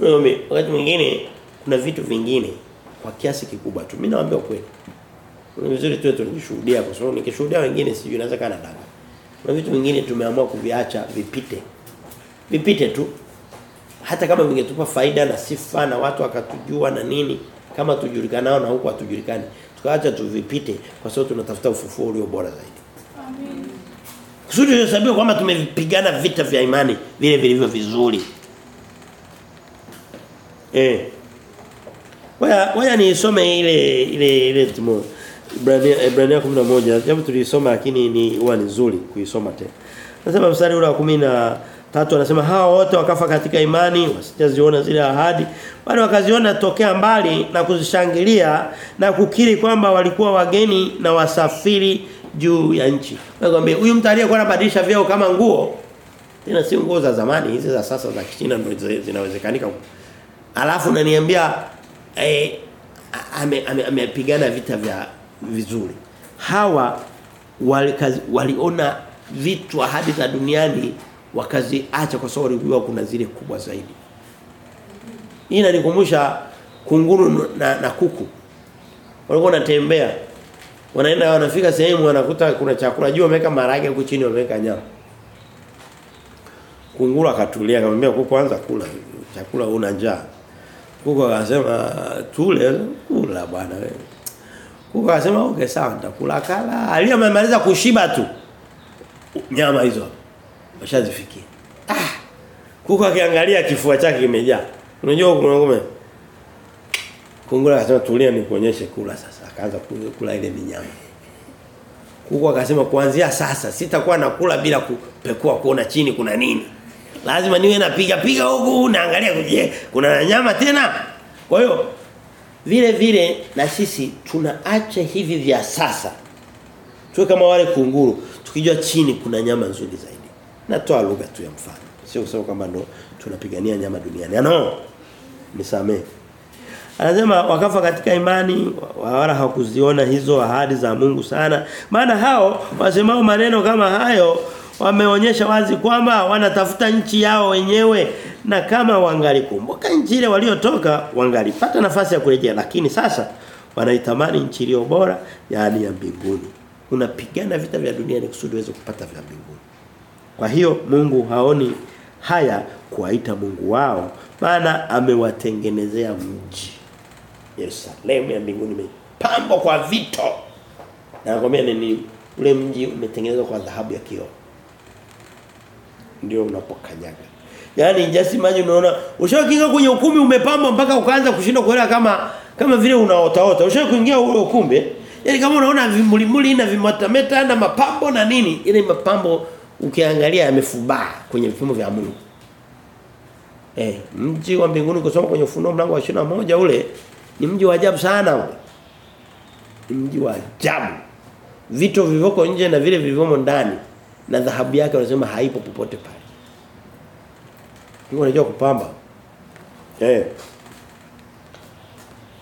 Mimi wakati mwingine kuna vitu vingine kwa kiasi kikubwa tu. Mimi naambia kweli. ni vizuri tuwe tunashuhudia kwa sababu nikishuhudia wengine sijui inaweza kana dada kuna vitu vingine tumeamua kuviacha vipite. Vipite tu. Hata kama vingetupa faida na sifa na watu wakatujua na nini kama tujulikanao na huko hatujulikani tukaacha tuvipite kwa sababu tunatafuta ufufuo ulio bora zaidi. Amen kusudi tuhesabiwe kwamba tumepigana vita vya imani vile vilivyo vizuri. Eh. Waya waya nisome ile ile ile timu Ibrania Ibrania 11 japo tulisoma lakini ni huwa ni nzuri kuisoma tena. Nasema mstari ule wa 10 Tatu anasema hawa wote wakafa katika imani wasijaziona zile ahadi. Bali wakaziona tokea mbali na kuzishangilia na kukiri kwamba walikuwa wageni na wasafiri juu ya nchi. Nakwambia huyu mtu aliyekuwa anabadilisha vyao kama nguo tena si nguo za zamani hizi za sasa za Kichina ndio zinawezekanika. Alafu naniambia eh amepigana ame, ame vita vya vizuri. Hawa walikazi, waliona vitu hadi za duniani wakaziacha kwa sababu walijua kuna zile kubwa zaidi. Hii inanikumbusha kunguru na, na kuku. Walikuwa wanatembea. Wanaenda wanafika sehemu wanakuta kuna chakula juu wameka marage huko chini wameka nyama. Kunguru akatulia akamwambia kuku anza kula chakula una njaa. Kuku akasema tule kula bwana wewe. Kuku akasema okay sawa nitakula kala. Aliyemaliza kushiba tu. Nyama hizo washazifikia. Ah. Kuku akiangalia kifua chake kimejaa. Unajua kuna ngome. kunguru akasema tulia nikuonyeshe kula sasa. Akaanza kula ile minyama. Kuku akasema kuanzia sasa sitakuwa nakula bila kupekua kuona chini kuna nini. Lazima niwe napiga piga huku naangalia kuje kuna nyama tena. Kwa hiyo vile vile na sisi tunaacha hivi vya sasa. Tuwe kama wale kunguru tukijua chini kuna nyama nzuri zaidi. Natoa lugha tu ya mfano. Sio kusema kwamba ndo tunapigania nyama duniani. No. Nisamee. Anasema wakafa katika imani wala hakuziona hizo ahadi za Mungu sana. Maana hao wasemao maneno kama hayo wameonyesha wazi kwamba wanatafuta nchi yao wenyewe na kama wangalikumbuka nchi ile waliotoka wangalipata nafasi ya kurejea lakini sasa wanaitamani nchi iliyo bora yaani ya mbinguni. Unapigana vita vya dunia ni kusudi uweze kupata vya mbinguni. Kwa hiyo Mungu haoni haya kuwaita Mungu wao maana amewatengenezea mji. Yerusalemu ya mbinguni imepambwa kwa vito. Na nakwambia nini ule mji umetengenezwa kwa dhahabu ya kioo. Ndio unapokanyaga. Yaani just imagine unaona ushakinga kwenye ukumbi umepambwa mpaka ukaanza kushindwa kuelewa kama Kama vile unaotaota. Ushawahi kuingia ule ukumbi? Yaani kama unaona vimulimuli na vimatameta na mapambo na nini, ile mapambo ukiangalia yamefubaa kwenye vipimo vya Mungu. Eh, mji wa mbinguni kusoma kwenye ufunuo mlango wa 21 ule ni mji wa ajabu sana ule. Ni mji wa ajabu. Vito vivoko nje na vile vilivyomo ndani na dhahabu yake wanasema haipo popote pale. Mungu anajua kupamba. Eh.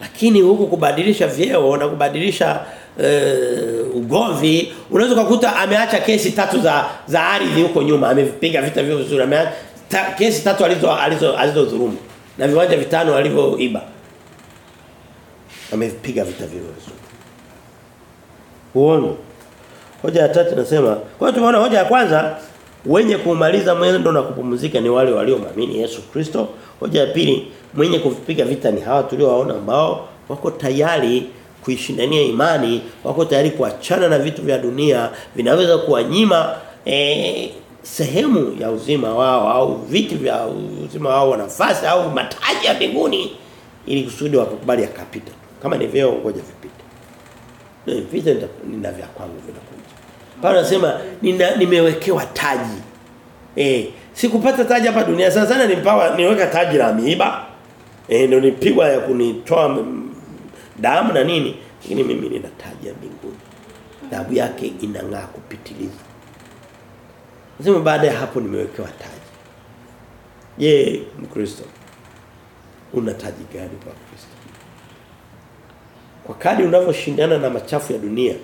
Lakini huku kubadilisha vyeo na kubadilisha uh, ugovi unaweza kukuta ameacha kesi tatu za za ardhi huko nyuma amevipiga vita vyo vizuri ameacha ta, kesi tatu alizo alizo alizo dhulumu na viwanja vitano alivyoiba amepiga vita vyote. uone hoja ya tatu nasema kwa tumeona hoja ya kwanza wenye kumaliza mwendo na kupumzika ni wale waliomwamini Yesu Kristo. Hoja ya pili mwenye kuvipiga vita ni hawa tuliowaona ambao wako tayari kuishindania imani wako tayari kuachana na vitu vya dunia vinaweza kuwanyima eh, sehemu ya uzima wao au viti vya uzima wao nafasi au mataji ya mbinguni ili kusudi wakubali yakapita kama ni vyeo ngoja vipite. Vita nina vya kwangu vinakuja. Paulo anasema nina nimewekewa taji. Eh sikupata taji hapa dunia sana sana nimpawa niweka taji la miiba. Eh ndio nipigwa ya kunitoa damu na nini. Lakini mimi nina taji ya mbinguni. Dhahabu yake inang'aa kupitiliza. Nasema baada ya hapo nimewekewa taji. Je, Mkristo una taji gani kwa Kristo? Kwa kadi unavyoshindana na machafu ya dunia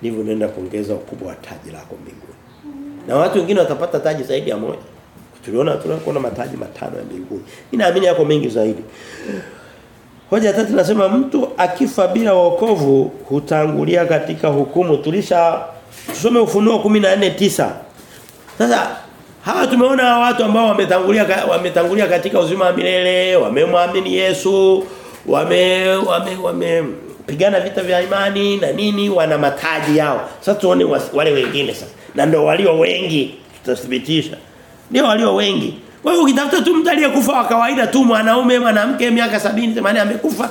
ndivyo unaenda kuongeza ukubwa wa taji lako mbinguni. Na watu wengine watapata taji zaidi ya moja. Tuliona tunakuona mataji matano ya mbinguni. Mimi naamini yako mengi zaidi. Hoja tatu nasema mtu akifa bila wokovu hutangulia katika hukumu. Tulisha tusome ufunuo 14:9. Sasa hawa tumeona watu ambao wametangulia wametangulia katika uzima wa milele, wamemwamini Yesu, wame wame wamepigana vita vya imani na nini wana mataji yao. Sasa tuone wale wengine sasa. Na ndio walio wengi tutathibitisha. Ndio walio wengi. Wewe ukitafuta tu mtu aliyekufa wa kawaida tu mwanaume mwanamke miaka 70 80 amekufa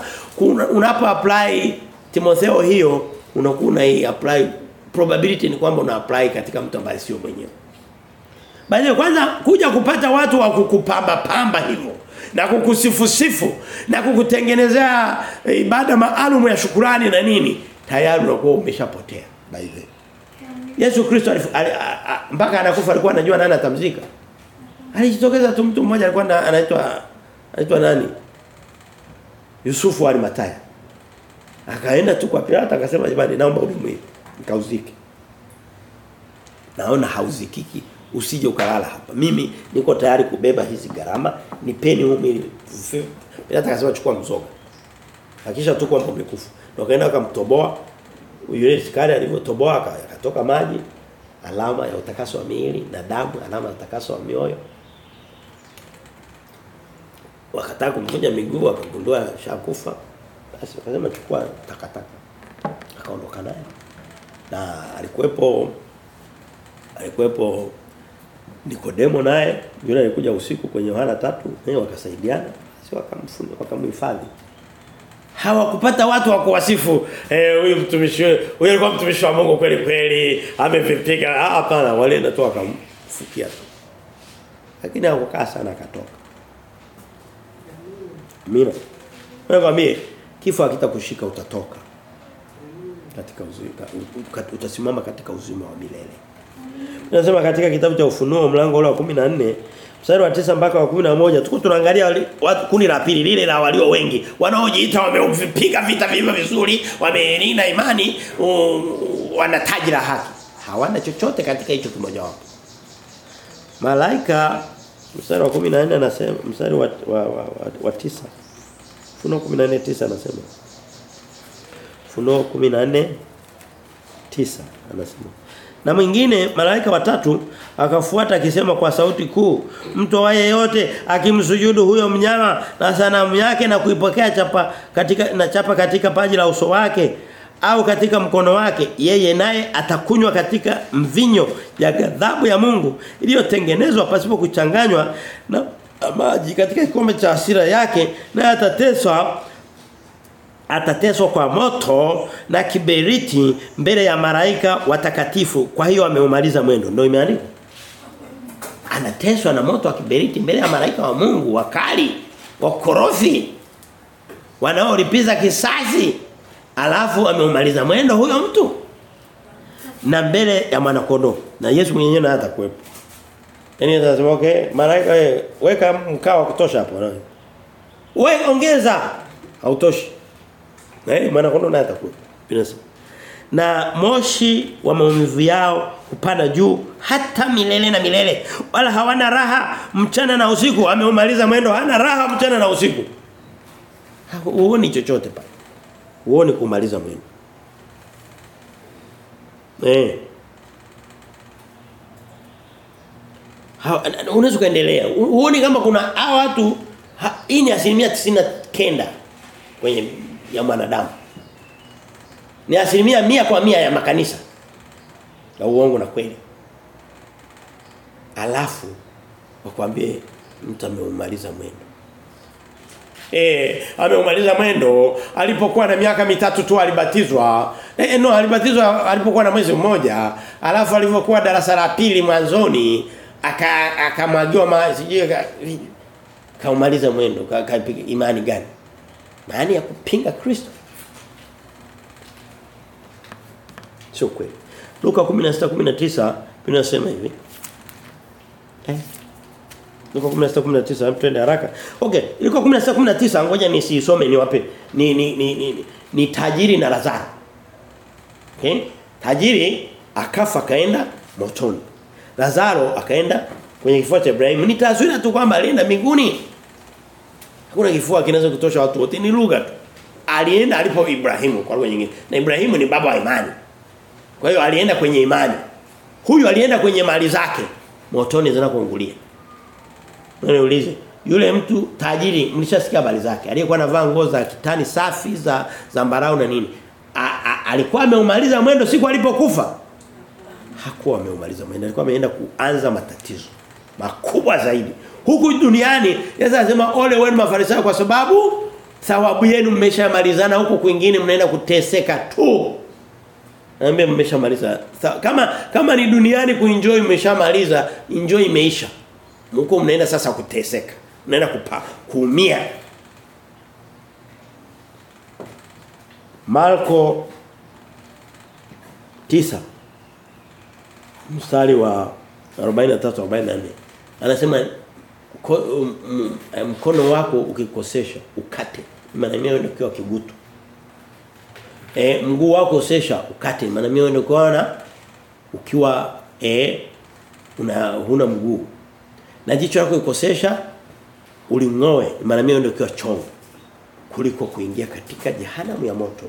unapo apply Timotheo hiyo unakuwa una apply probability ni kwamba una apply katika mtu ambaye sio mwenyewe. baadaye kwanza kuja kupata watu wa kukupamba pamba hivyo na kukusifu na kukutengenezea ibada maalum ya shukurani na nini tayari unakuwa umeshapotea by the Yesu Kristo mpaka anakufa alikuwa anajua nani atamzika. Alijitokeza tu mtu mmoja alikuwa anaitwa anaitwa nani? Yusufu Arimataya. Akaenda tu kwa Pilato akasema jamani naomba unimuie nikauzike. Naona hauzikiki usije ukalala hapa. Mimi niko tayari kubeba hizi gharama, nipeni huu Pilato akasema chukua mzoga. Hakisha tu kwamba umekufa. Ndio kaenda akamtoboa yule askari alivyotoboa akatoka maji alama ya utakaso wa miili na damu alama ya utakaso wa mioyo. Wakataka kumvunja miguu akagundua shakufa. Basi akasema chukua takataka. Akaondoka naye. Na alikuwepo alikuwepo Nikodemo naye yule alikuja usiku kwenye Yohana tatu naye wakasaidiana si wakamfunga wakamhifadhi. Hawakupata watu wa kuwasifu. Eh huyu mtumishi huyu alikuwa mtumishi wa Mungu kweli kweli amevipiga hapana walienda tu wakamfukia tu. Lakini hakukaa sana akatoka. Amina wewe mimi kifo hakitakushika utatoka. Katika uzima utasimama katika uzima wa milele Tunasema katika kitabu cha Ufunuo mlango ule wa 14 mstari wa 9 mpaka wa 11 tuko tunaangalia watu kundi la pili lile la walio wengi wanaojiita wamevipiga vita vivyo vizuri wameenina imani um, wana taji la haki. Hawana chochote katika hicho kimoja wapo Malaika mstari wa 14 anasema mstari wa wa, wa, wa, wa 9 Ufunuo 14:9 anasema. Funuo 14 9 anasema na mwingine malaika watatu akafuata akisema kwa sauti kuu mtu wa yeyote akimsujudu huyo mnyama na sanamu yake na kuipokea chapa katika na chapa katika paji la uso wake au katika mkono wake yeye naye atakunywa katika mvinyo ya ghadhabu ya Mungu iliyotengenezwa pasipo kuchanganywa na maji katika kikombe cha hasira yake na atateswa atateswa kwa moto na kiberiti mbele ya maraika watakatifu. Kwa hiyo ameumaliza mwendo. Ndio imeandikwa? Anateswa na moto wa kiberiti mbele ya maraika wa Mungu wakali wakorofi wanaolipiza kisasi. Alafu ameumaliza mwendo huyo mtu. Na mbele ya mwana na Yesu mwenyewe na hata kuwepo yani anasema okay maraika weka mkao wa kutosha hapo. Wewe ongeza. Hautoshi eh mwana kondoo na hata kuwepo na moshi wa maumivu yao upanda juu hata milele na milele. Wala hawana raha mchana na usiku. Ameumaliza mwendo hana raha mchana na usiku. Huoni chochote pale? Huoni kumaliza mwendo. Eh. Unaweza kuendelea. Huoni kama kuna hao watu hii ni asilimia kenda kwenye ya mwanadamu. Ni asilimia mia kwa mia ya makanisa. Na uongo na kweli. Alafu wakwambie mtu ameumaliza mwendo. Eh, ameumaliza mwendo alipokuwa na miaka mitatu tu alibatizwa. Eh, no alibatizwa alipokuwa na mwezi mmoja, alafu alipokuwa darasa la pili mwanzoni aka akamwagiwa ma sijui kaumaliza mwendo ka, ka, imani gani? Maana ya kupinga Kristo. Sio kweli. Luka 16:19 inasema hivi. Eh. Luka 16:19 twende haraka. Okay, ilikuwa 16:19 ngoja nisisome niwape. Ni ni ni, ni, ni tajiri na Lazaro. Okay? Tajiri akafa kaenda motoni. Lazaro akaenda kwenye kifua cha Ibrahim. Ni taswira tu kwamba alienda mbinguni. Hakuna kifua kinaweza kutosha watu wote ni lugha tu. Alienda alipo Ibrahimu kwa lugha nyingine. Na Ibrahimu ni baba wa imani. Kwa hiyo alienda kwenye imani. Huyu alienda kwenye mali zake. Motoni zinakoungulia. Niulize, yule mtu tajiri mlishasikia habari zake. Aliyekuwa anavaa nguo za kitani safi za zambarau na nini? A, a, alikuwa ameumaliza mwendo siku alipokufa. Hakuwa ameumaliza mwendo, alikuwa ameenda kuanza matatizo makubwa zaidi. Huku duniani, Yesu anasema ole wenu mafarisayo kwa sababu thawabu yenu mmeshamalizana huku kwingine mnaenda kuteseka tu. Naambia mmeshamaliza. Kama kama ni duniani kuenjoy mmeshamaliza, enjoy imeisha. Huko mnaenda sasa kuteseka. Mnaenda kupa kuumia. Marko 9 mstari wa 43 44 anasema mkono wako ukikosesha ukate. Maana mimi ndio kwa kigutu. Eh mguu wako usesha ukate. Maana mimi ndio kuona ukiwa eh una huna mguu. Na jicho lako ikosesha ulingoe. Maana mimi ndio kiwa chongo kuliko kuingia katika jehanamu ya moto.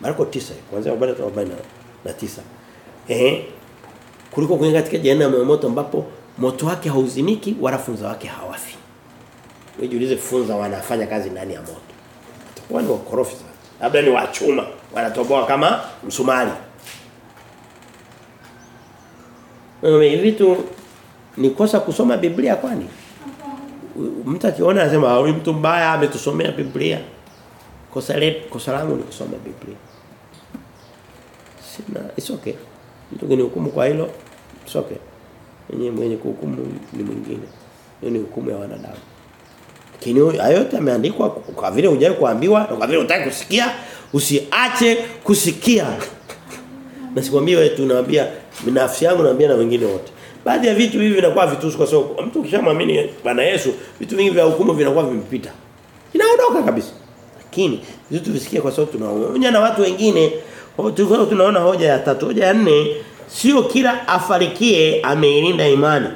Marko 9 kuanzia 49 eh kuliko kuingia katika jehanamu ya moto ambapo moto wake hauzimiki wala funza wake hawafi wewe funza wanafanya kazi ndani ya moto watakuwa ni wakorofi sana labda ni wachuma wanatoboa kama msumari Wewe vitu ni kosa kusoma Biblia kwani? Mtu akiona anasema huyu mtu mbaya ametusomea Biblia. Kosa letu kosa langu ni kusoma Biblia. Sina it's okay. Mtu gani hukumu kwa hilo? It's okay. Mwenye mwenye kuhukumu ni mwingine. Hiyo ni hukumu ya wanadamu. Lakini hayo yote yameandikwa kwa vile hujawahi kuambiwa na kwa vile unataka kusikia, usiache kusikia. Na sikwambie wewe tunawaambia nafsi yangu naambia na wengine wote. Baadhi ya vitu hivi vinakuwa vitusi kwa sababu mtu ukishamwamini Bwana Yesu, vitu vingi vya hukumu vinakuwa vimepita. Inaondoka kabisa. Lakini vitu visikie kwa sababu tunaonya na watu wengine, tulikuwa tunaona hoja ya tatu, hoja ya nne, sio kila afarikie ameilinda imani.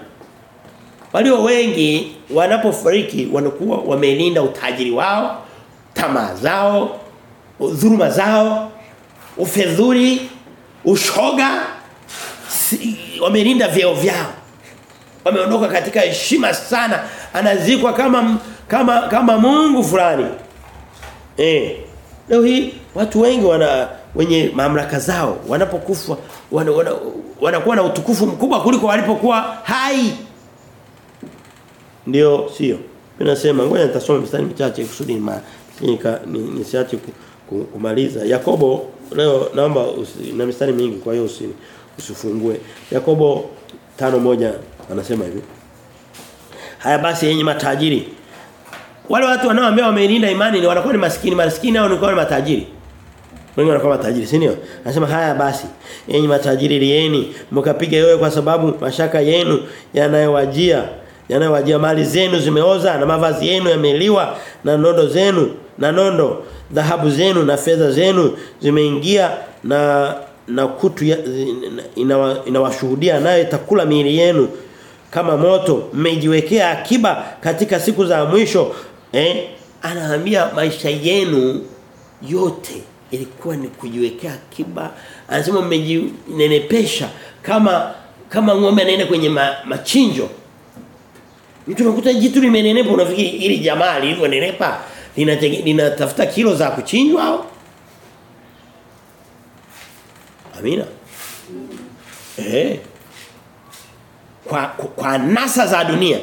Walio wengi wanapofariki wanakuwa wameilinda utajiri wao, tamaa zao, dhuluma zao, ufedhuri ushoga, si, wamelinda vyeo vyao. Wameondoka katika heshima sana, anazikwa kama kama kama Mungu fulani. Eh. Leo hii watu wengi wana wenye mamlaka zao wanapokufa wanakuwa wana, wana, wana na utukufu mkubwa kuliko walipokuwa hai. Ndio sio. Mimi nasema ngoja nitasoma mstari mchache kusudi nisiache ku- kumaliza. Yakobo leo naomba na mistari mingi kwa hiyo usini usifungue. Yakobo tano moja anasema hivi. Haya basi yenye matajiri. Wale watu wanaoambia wameilinda imani ni wanakuwa ni maskini, maskini au ni ni matajiri. Wengi wanakuwa matajiri, si ndio? Anasema haya basi, enyi matajiri lieni, mkapiga yowe kwa sababu mashaka yenu yanayowajia, yanayowajia mali zenu zimeoza na mavazi yenu yameliwa na nondo zenu na nondo, dhahabu zenu na fedha zenu zimeingia na na kutu inawashuhudia inawa- nayo itakula miili yenu kama moto mmejiwekea akiba katika siku za mwisho eh anaambia maisha yenu yote ilikuwa ni kujiwekea akiba. Anasema mmejinenepesha kama kama ng'ombe anaenda kwenye ma, machinjo. Mtu unakuta jitu limenenepa. Unafikiri ili jamaa lilivyonenepa nenepa linatafuta kilo za kuchinjwa au? Amina. Eh. Kwa, kwa, kwa nasa za dunia.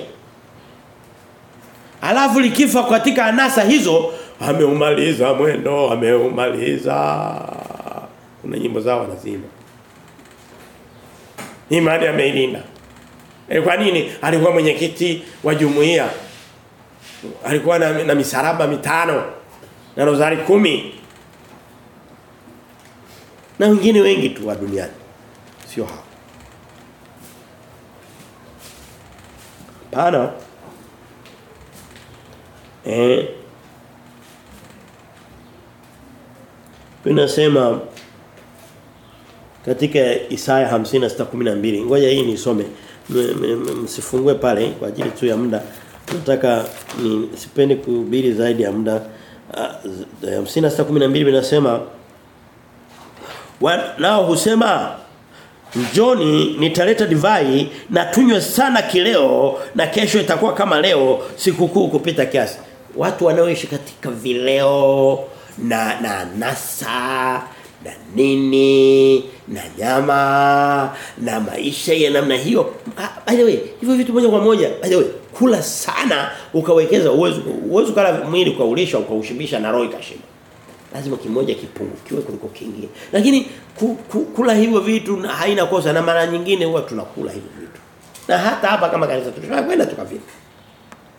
Alafu likifa katika nasa hizo ameumaliza mwendo, ameumaliza. Kuna nyimbo zao wanazimba. Imani ameilinda. E kwa nini? Alikuwa mwenyekiti wa jumuiya. Alikuwa na, na misaraba mitano na rozari kumi na wengine wengi tu wa duniani. Sio hao. Pana. Eh. Tunasema katika Isaya 56:12. Ngoja hii nisome. Msifungue pale kwa ajili tu ya muda. Nataka ni sipendi kuhubiri zaidi ya muda. Ah, z- 56:12 inasema wa- nao husema Njoni nitaleta divai na tunywe sana kileo na kesho itakuwa kama leo sikukuu kupita kiasi. Watu wanaoishi katika vileo na na nasa na nini na nyama na maisha ya namna hiyo. Ah, By the way, hivyo vitu moja kwa moja. By the way, kula sana ukawekeza uwezo uwezo kala mwili kwa ulisha ukaushibisha na roho ikashiba lazima kimoja kipungukiwe kuliko kingine. Lakini ku, ku, kula hivyo vitu na haina kosa na mara nyingine huwa tunakula hivyo vitu. Na hata hapa kama kanisa tunakwenda tukavile.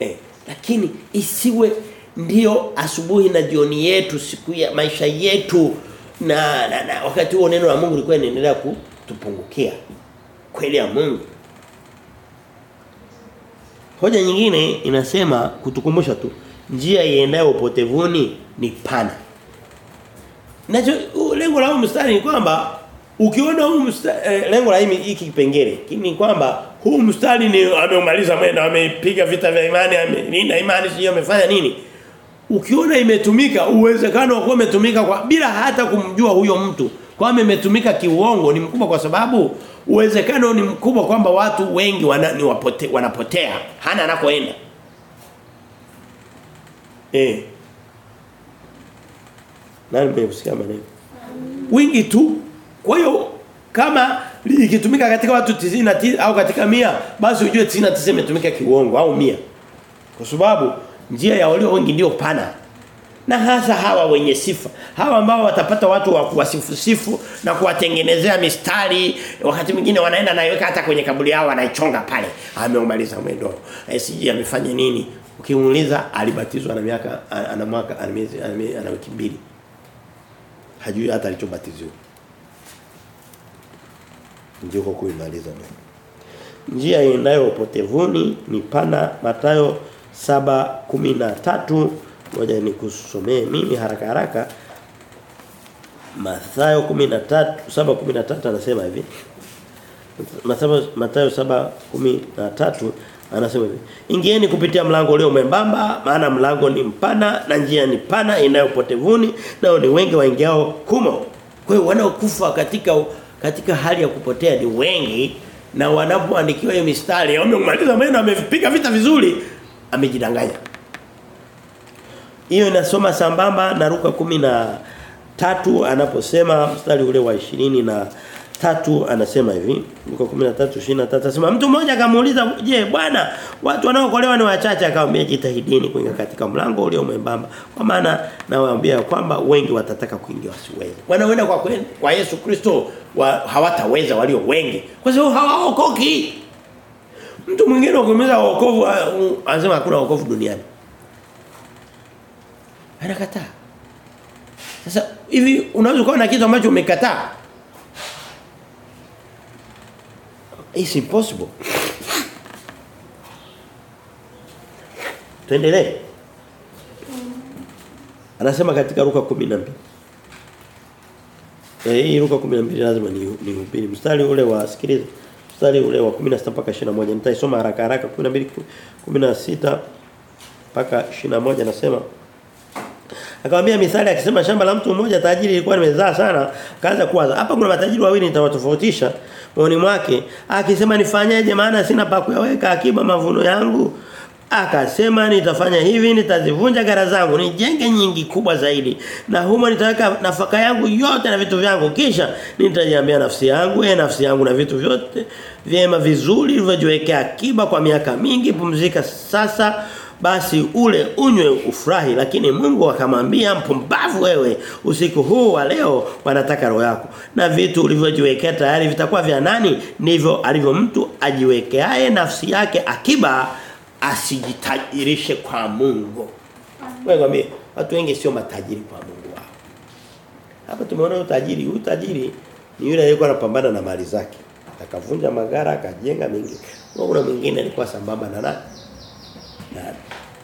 Eh, lakini isiwe ndio asubuhi na jioni yetu siku ya maisha yetu na, na, na wakati huo neno la Mungu lilikuwa linaendelea kutupungukia. Kweli ya Mungu. Hoja nyingine inasema kutukumbusha tu njia iendayo upotevuni ni pana. Nacho lengo la mstari ni kwamba ukiona huu mstari eh, lengo la hiki kipengele ni kwamba huu mstari ni ameumaliza mwendo amepiga vita vya imani amelinda imani sio amefanya nini ukiona imetumika uwezekano wa kuwa imetumika kwa bila hata kumjua huyo mtu kwamba imetumika kiuongo ni mkubwa kwa sababu uwezekano ni mkubwa kwamba watu wengi wana, ni wapote, wanapotea. Hana anakoenda. Eh. Nani mmeusikia maneno? Wingi tu. Kwa hiyo kama ikitumika katika watu 99 au katika mia basi ujue 99 imetumika kiuongo au mia. Kwa sababu njia ya walio wengi ndio pana na hasa hawa wenye sifa. Hawa ambao watapata watu wa kuwasifu sifu na kuwatengenezea mistari wakati mwingine wanaenda naiweka hata kwenye kaburi yao wanaichonga pale. Ameumaliza mwendo. Eh, siji amefanya nini. Ukimuuliza alibatizwa na miaka ana mwaka ana miezi ana wiki mbili. Hajui hata alichobatizwa. ndio kwa kuimaliza mwendo. Njia inayopotevuni ni pana. Mathayo 7:13 ngoja nikusomee mimi haraka haraka. Mathayo 13 7:13 anasema hivi. Mathayo Mathayo 7:13 anasema hivi. Ingieni kupitia mlango ulio mwembamba maana mlango ni mpana na njia ni pana inayopotevuni nao ni wengi waingiao humo. Kwa hiyo wanaokufa katika katika hali ya kupotea ni wengi na wanapoandikiwa hiyo mistari wamemaliza maneno amevipiga vita vizuri amejidanganya. Hiyo inasoma sambamba na ruka kumi na tatu anaposema mstari ule wa ishirini na tatu anasema hivi Luka 13:23 anasema mtu mmoja akamuuliza je bwana watu wanaokolewa ni wachache? Akamwambia jitahidini kuingia katika mlango ulio mwembamba kwa maana nawaambia kwamba wengi watataka kuingia wasiwezi wanaoenda kwa kwa Yesu Kristo wa, hawataweza walio wengi kwa sababu hawaokoki mtu mwingine ukimweza wokovu anasema hakuna wokovu duniani anakataa sasa hivi unaweza kuwa na kitu ambacho umekataa It's impossible. Tuendelee. Anasema katika Luka 12. Eh hii Luka 12 lazima ni ni Mstari ule wa sikiliza. Mstari ule wa 16 mpaka 21 nitaisoma haraka haraka 12 16 mpaka 21 nasema Akamwambia mithali akisema shamba la mtu mmoja tajiri lilikuwa limezaa sana, akaanza kuwaza. Hapa kuna matajiri wawili nitawatofautisha moyoni mwake. Akisema nifanyaje maana sina pa kuyaweka akiba mavuno yangu. Akasema nitafanya hivi nitazivunja gara zangu nijenge nyingi kubwa zaidi. Na humo nitaweka nafaka yangu yote na vitu vyangu. Kisha nitajiambia nafsi yangu e nafsi yangu na vitu vyote vyema vizuri vilivyojiwekea akiba kwa miaka mingi pumzika sasa basi ule unywe ufurahi. Lakini Mungu akamwambia mpumbavu wewe usiku huu wa leo wanataka roho yako. Na vitu ulivyojiwekea tayari vitakuwa vya nani? Ndivyo alivyo mtu ajiwekeaye nafsi yake akiba asijitajirishe kwa Mungu. Wewe ngambie watu wengi sio matajiri kwa Mungu wao. Hapa tumeona utajiri utajiri ni yule aliyekuwa anapambana na mali zake. Akavunja magara akajenga mengi kuna mwingine alikuwa sambamba na nani? Na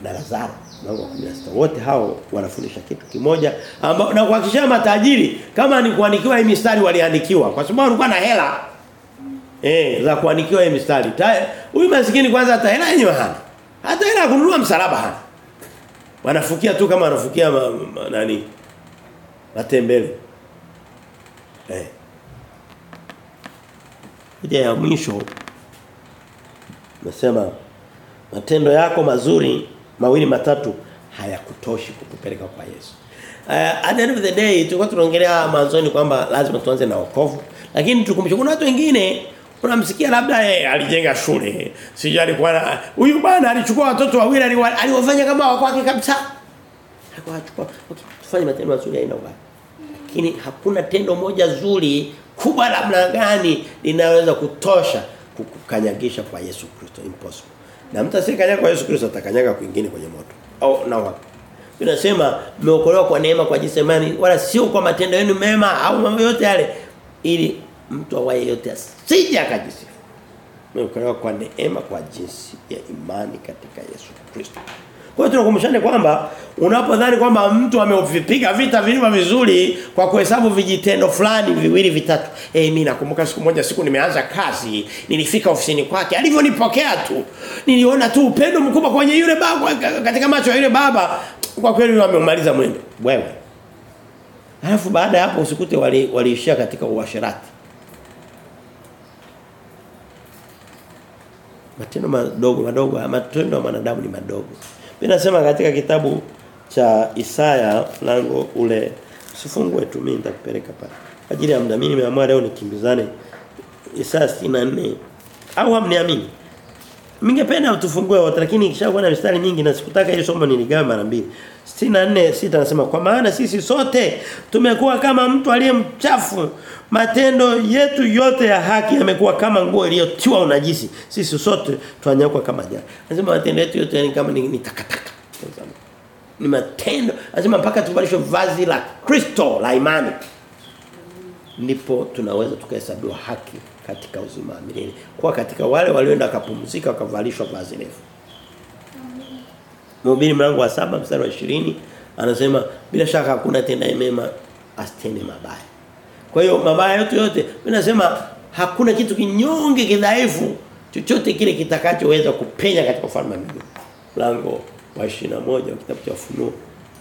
na Lazaro. Mlango wa 16 wote hao wanafundisha kitu kimoja ambao na kuhakikisha matajiri kama ni kuandikiwa hii mistari waliandikiwa kwa sababu walikuwa na hela. Eh za kuandikiwa hii mistari. Huyu maskini kwanza hata hela hana hata hela kununua msalaba hana wanafukia tu kama wanafukia ma, ma, nani matembele eh Hidia ya mwisho nasema matendo yako mazuri mawili matatu hayakutoshi kukupeleka kwa Yesu. Uh, at the end of the day tulikuwa tunaongelea mwanzoni kwamba lazima tuanze na wokovu. Lakini tukumbushe kuna watu wengine unamsikia labda eh, alijenga shule. Sijui alikuwa huyu bwana alichukua watoto wawili aliwafanya kama wa kwake kabisa. Okay, tufanye matendo mazuri aina gani? Lakini hakuna tendo moja zuri kubwa labda gani linaweza kutosha kukanyagisha kwa Yesu Kristo impossible. Na mtu asiyekanyaga kwa Yesu Kristo atakanyaga kwingine kwenye moto. Au na wapi? Tunasema mmeokolewa kwa neema kwa jinsi imani wala sio kwa matendo yenu mema au mambo yote yale ili mtu awaye yote asije akajisifu. Mmeokolewa kwa neema kwa jinsi ya imani katika Yesu Kristo. Kwa hiyo tunakumbushane kwamba unapodhani kwamba mtu amevipiga vita vilivyo vizuri kwa kuhesabu vijitendo fulani viwili vitatu. Eh mimi nakumbuka siku moja siku nimeanza kazi, nilifika ofisini kwake, alivyonipokea tu. Niliona tu upendo mkubwa kwenye yule baba katika macho ya yule baba. Kwa kweli wamemaliza mwendo. Wewe. Alafu baada ya hapo usikute waliishia wali katika uasherati. Matendo madogo madogo, matendo ya wanadamu ni madogo. Mimi nasema katika kitabu cha Isaya lango ule usifungue tu mimi nitakupeleka pale. Ajili ya muda mimi nimeamua leo nikimbizane Isaya 64 au hamniamini. Ningependa utufungue wote lakini kishakuwa na mistari mingi na sikutaka ile somo niligawe mara mbili. 64 sita nasema kwa maana sisi sote tumekuwa kama mtu aliye mchafu. Matendo yetu yote ya haki yamekuwa kama nguo iliyotiwa unajisi. Sisi sote twanyakwa kama jana Anasema matendo yetu yote ni kama ni, ni takataka. Ni matendo. Anasema mpaka tuvalishwe vazi la Kristo la imani. Ndipo tunaweza tukahesabiwa haki katika uzima milele kwa katika wale walioenda kapumzika wakavalishwa vazi refu Mhubiri mlango wa saba mstari wa 20 anasema bila shaka hakuna tena mema asitende mabaya. Kwa hiyo mabaya yote yote mimi nasema hakuna kitu kinyonge kidhaifu chochote kile kitakachoweza kupenya katika ufalme wa mbinguni. Mlango wa 21 wa kitabu cha Ufunuo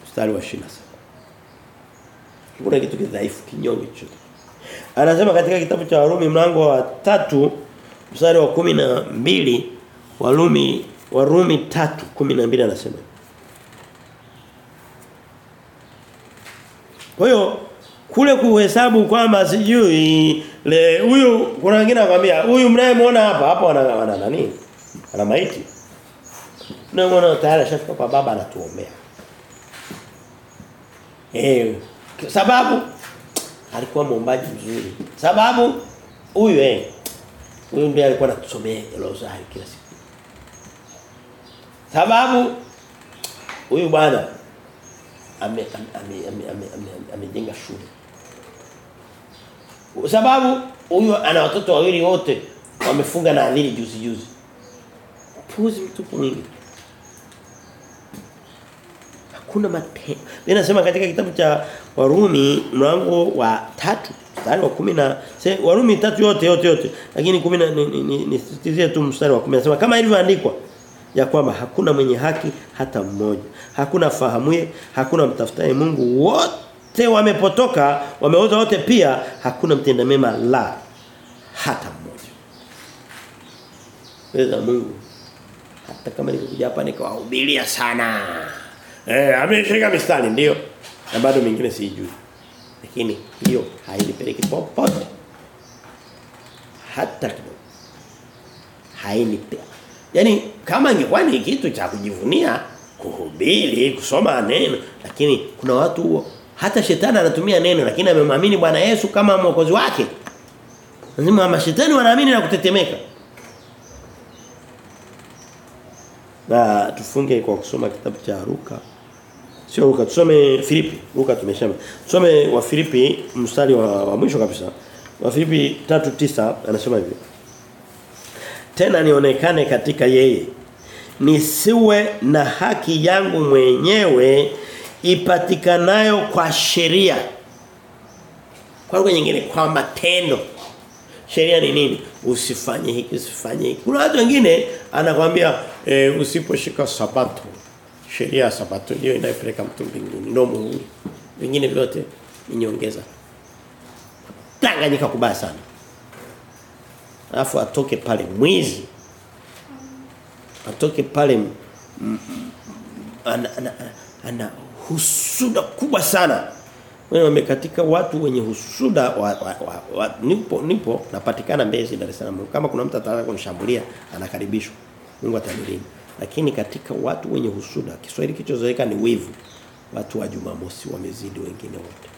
mstari wa 27. Hakuna kitu kidhaifu kinyonge chochote. Anasema katika kitabu cha Warumi mlango wa tatu mstari wa kumi na mbili Warumi Warumi 3:12 anasema. Kwa hiyo kule kuhesabu kwamba sijui le huyu kuna wengine anakuambia huyu mnayemuona hapa wana, wana nani? Ana maiti. Unamwona tayari ashafika kwa baba anatuombea. Eh, sababu alikuwa mwombaji mzuri. Sababu huyu eh huyu ndiye alikuwa anatusomea rozari kila siku. Sababu huyu bwana ame amejenga ame, ame, ame, ame, ame shule. Sababu huyu ana watoto wawili wote wamefunga na adhiri juzi juzi. Puzi mtupu mwingi. Hakuna matendo. Mimi nasema katika kitabu cha Warumi mlango wa tatu mstari wa 10 na Warumi tatu yote yote yote lakini 10 nisisitizie tu mstari wa 10 nasema kama ilivyoandikwa ya kwamba hakuna mwenye haki hata mmoja. Hakuna fahamuye hakuna mtafutaye Mungu. Wote wamepotoka wameoza wote pia hakuna mtenda mema la hata mmoja. Weza Mungu hata kama nikuja hapa nikawahubiria sana eh ameshika mistari ndio. Na bado mingine siijui. lakini hiyo hainipeleki popote. Hata kidogo. Hainipe Yaani kama ingekuwa ni kitu cha kujivunia kuhubiri kusoma neno lakini kuna watu huo hata shetani anatumia neno lakini amemwamini Bwana Yesu kama mwokozi wake. Lazima mashetani wanaamini na kutetemeka. Na tufunge kwa kusoma kitabu cha Luka Sio Luka tusome Filipi. Luka tumeshema Tusome wa Filipi mstari wa, wa mwisho kabisa. Wa Filipi 3:9 anasema hivi. Tena nionekane katika yeye. Nisiwe na haki yangu mwenyewe ipatikanayo kwa sheria. Kwa lugha nyingine kwa matendo. Sheria ni nini? Usifanye hiki, usifanye hiki. Kuna watu wengine anakuambia e, usiposhika sabato sheria ya sabato ndio inayopeleka mtu mbinguni. Ndio muhuri. Vingine vyote ni nyongeza tanganyika kubaya sana. Alafu atoke pale mwizi. Atoke pale ana, ana, ana husuda kubwa sana. Wewe umekatika watu wenye husuda wa, wa, wa, wa, nipo nipo napatikana Mbezi Dar es Salaam. Kama kuna mtu atataka kunishambulia anakaribishwa. Mungu atanilinda lakini katika watu wenye husuda Kiswahili kichozoeka ni wivu. Watu wa Jumamosi wamezidi wengine wote.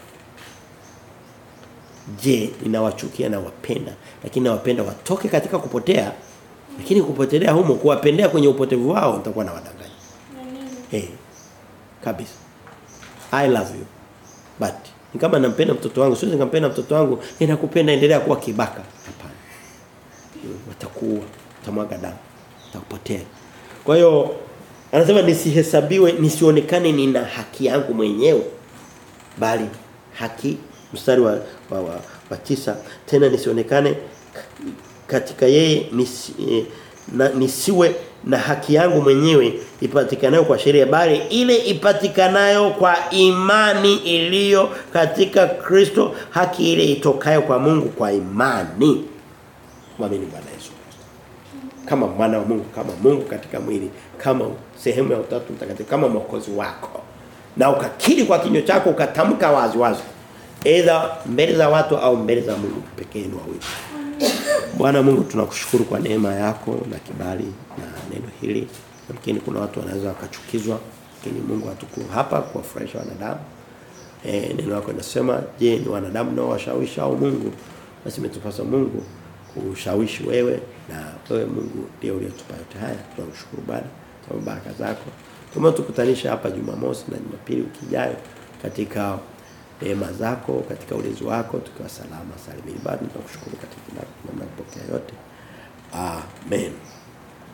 Je ninawachukia na wapenda lakini nawapenda watoke katika kupotea? Lakini kupotelea humo kuwapendea kwenye upotevu wao nitakuwa na wadanganya eh hey, kabisa. I love you. But ni kama nampenda mtoto wangu siwezi nikampenda mtoto wangu ninakupenda endelea kuwa kibaka. Hapana. Watakuwa utamwaga damu utapotea kwa hiyo anasema nisihesabiwe nisionekane nina haki yangu mwenyewe bali haki mstari wa wa, wa, wa tisa tena nisionekane katika yeye nisi, eh, na, nisiwe na haki yangu mwenyewe ipatikanayo kwa sheria bali ile ipatikanayo kwa imani iliyo katika Kristo haki ile itokayo kwa Mungu kwa imani. Mwamini Bwana kama mwana wa Mungu kama Mungu katika mwili kama sehemu ya utatu mtakatifu kama mwokozi wako na ukakiri kwa kinywa chako ukatamka wazi wazi either mbele za watu au mbele za Mungu pekee ni wawili Bwana Mungu tunakushukuru kwa neema yako na kibali na neno hili Mkini kuna watu wanaweza wakachukizwa lakini Mungu atuku hapa kuwafurahisha wanadamu. Eh neno lako linasema je ni wanadamu nao washawisha au Mungu? Basi umetupasa Mungu kushawishi wewe na wewe Mungu ndiye uliyotupa yote haya. Tunakushukuru Bwana kwa baraka zako. Tumetukutanisha hapa Jumamosi na Jumapili wiki ijayo katika neema zako katika ulezi wako tukiwa salama salimini bado tunakushukuru katika namna yote amen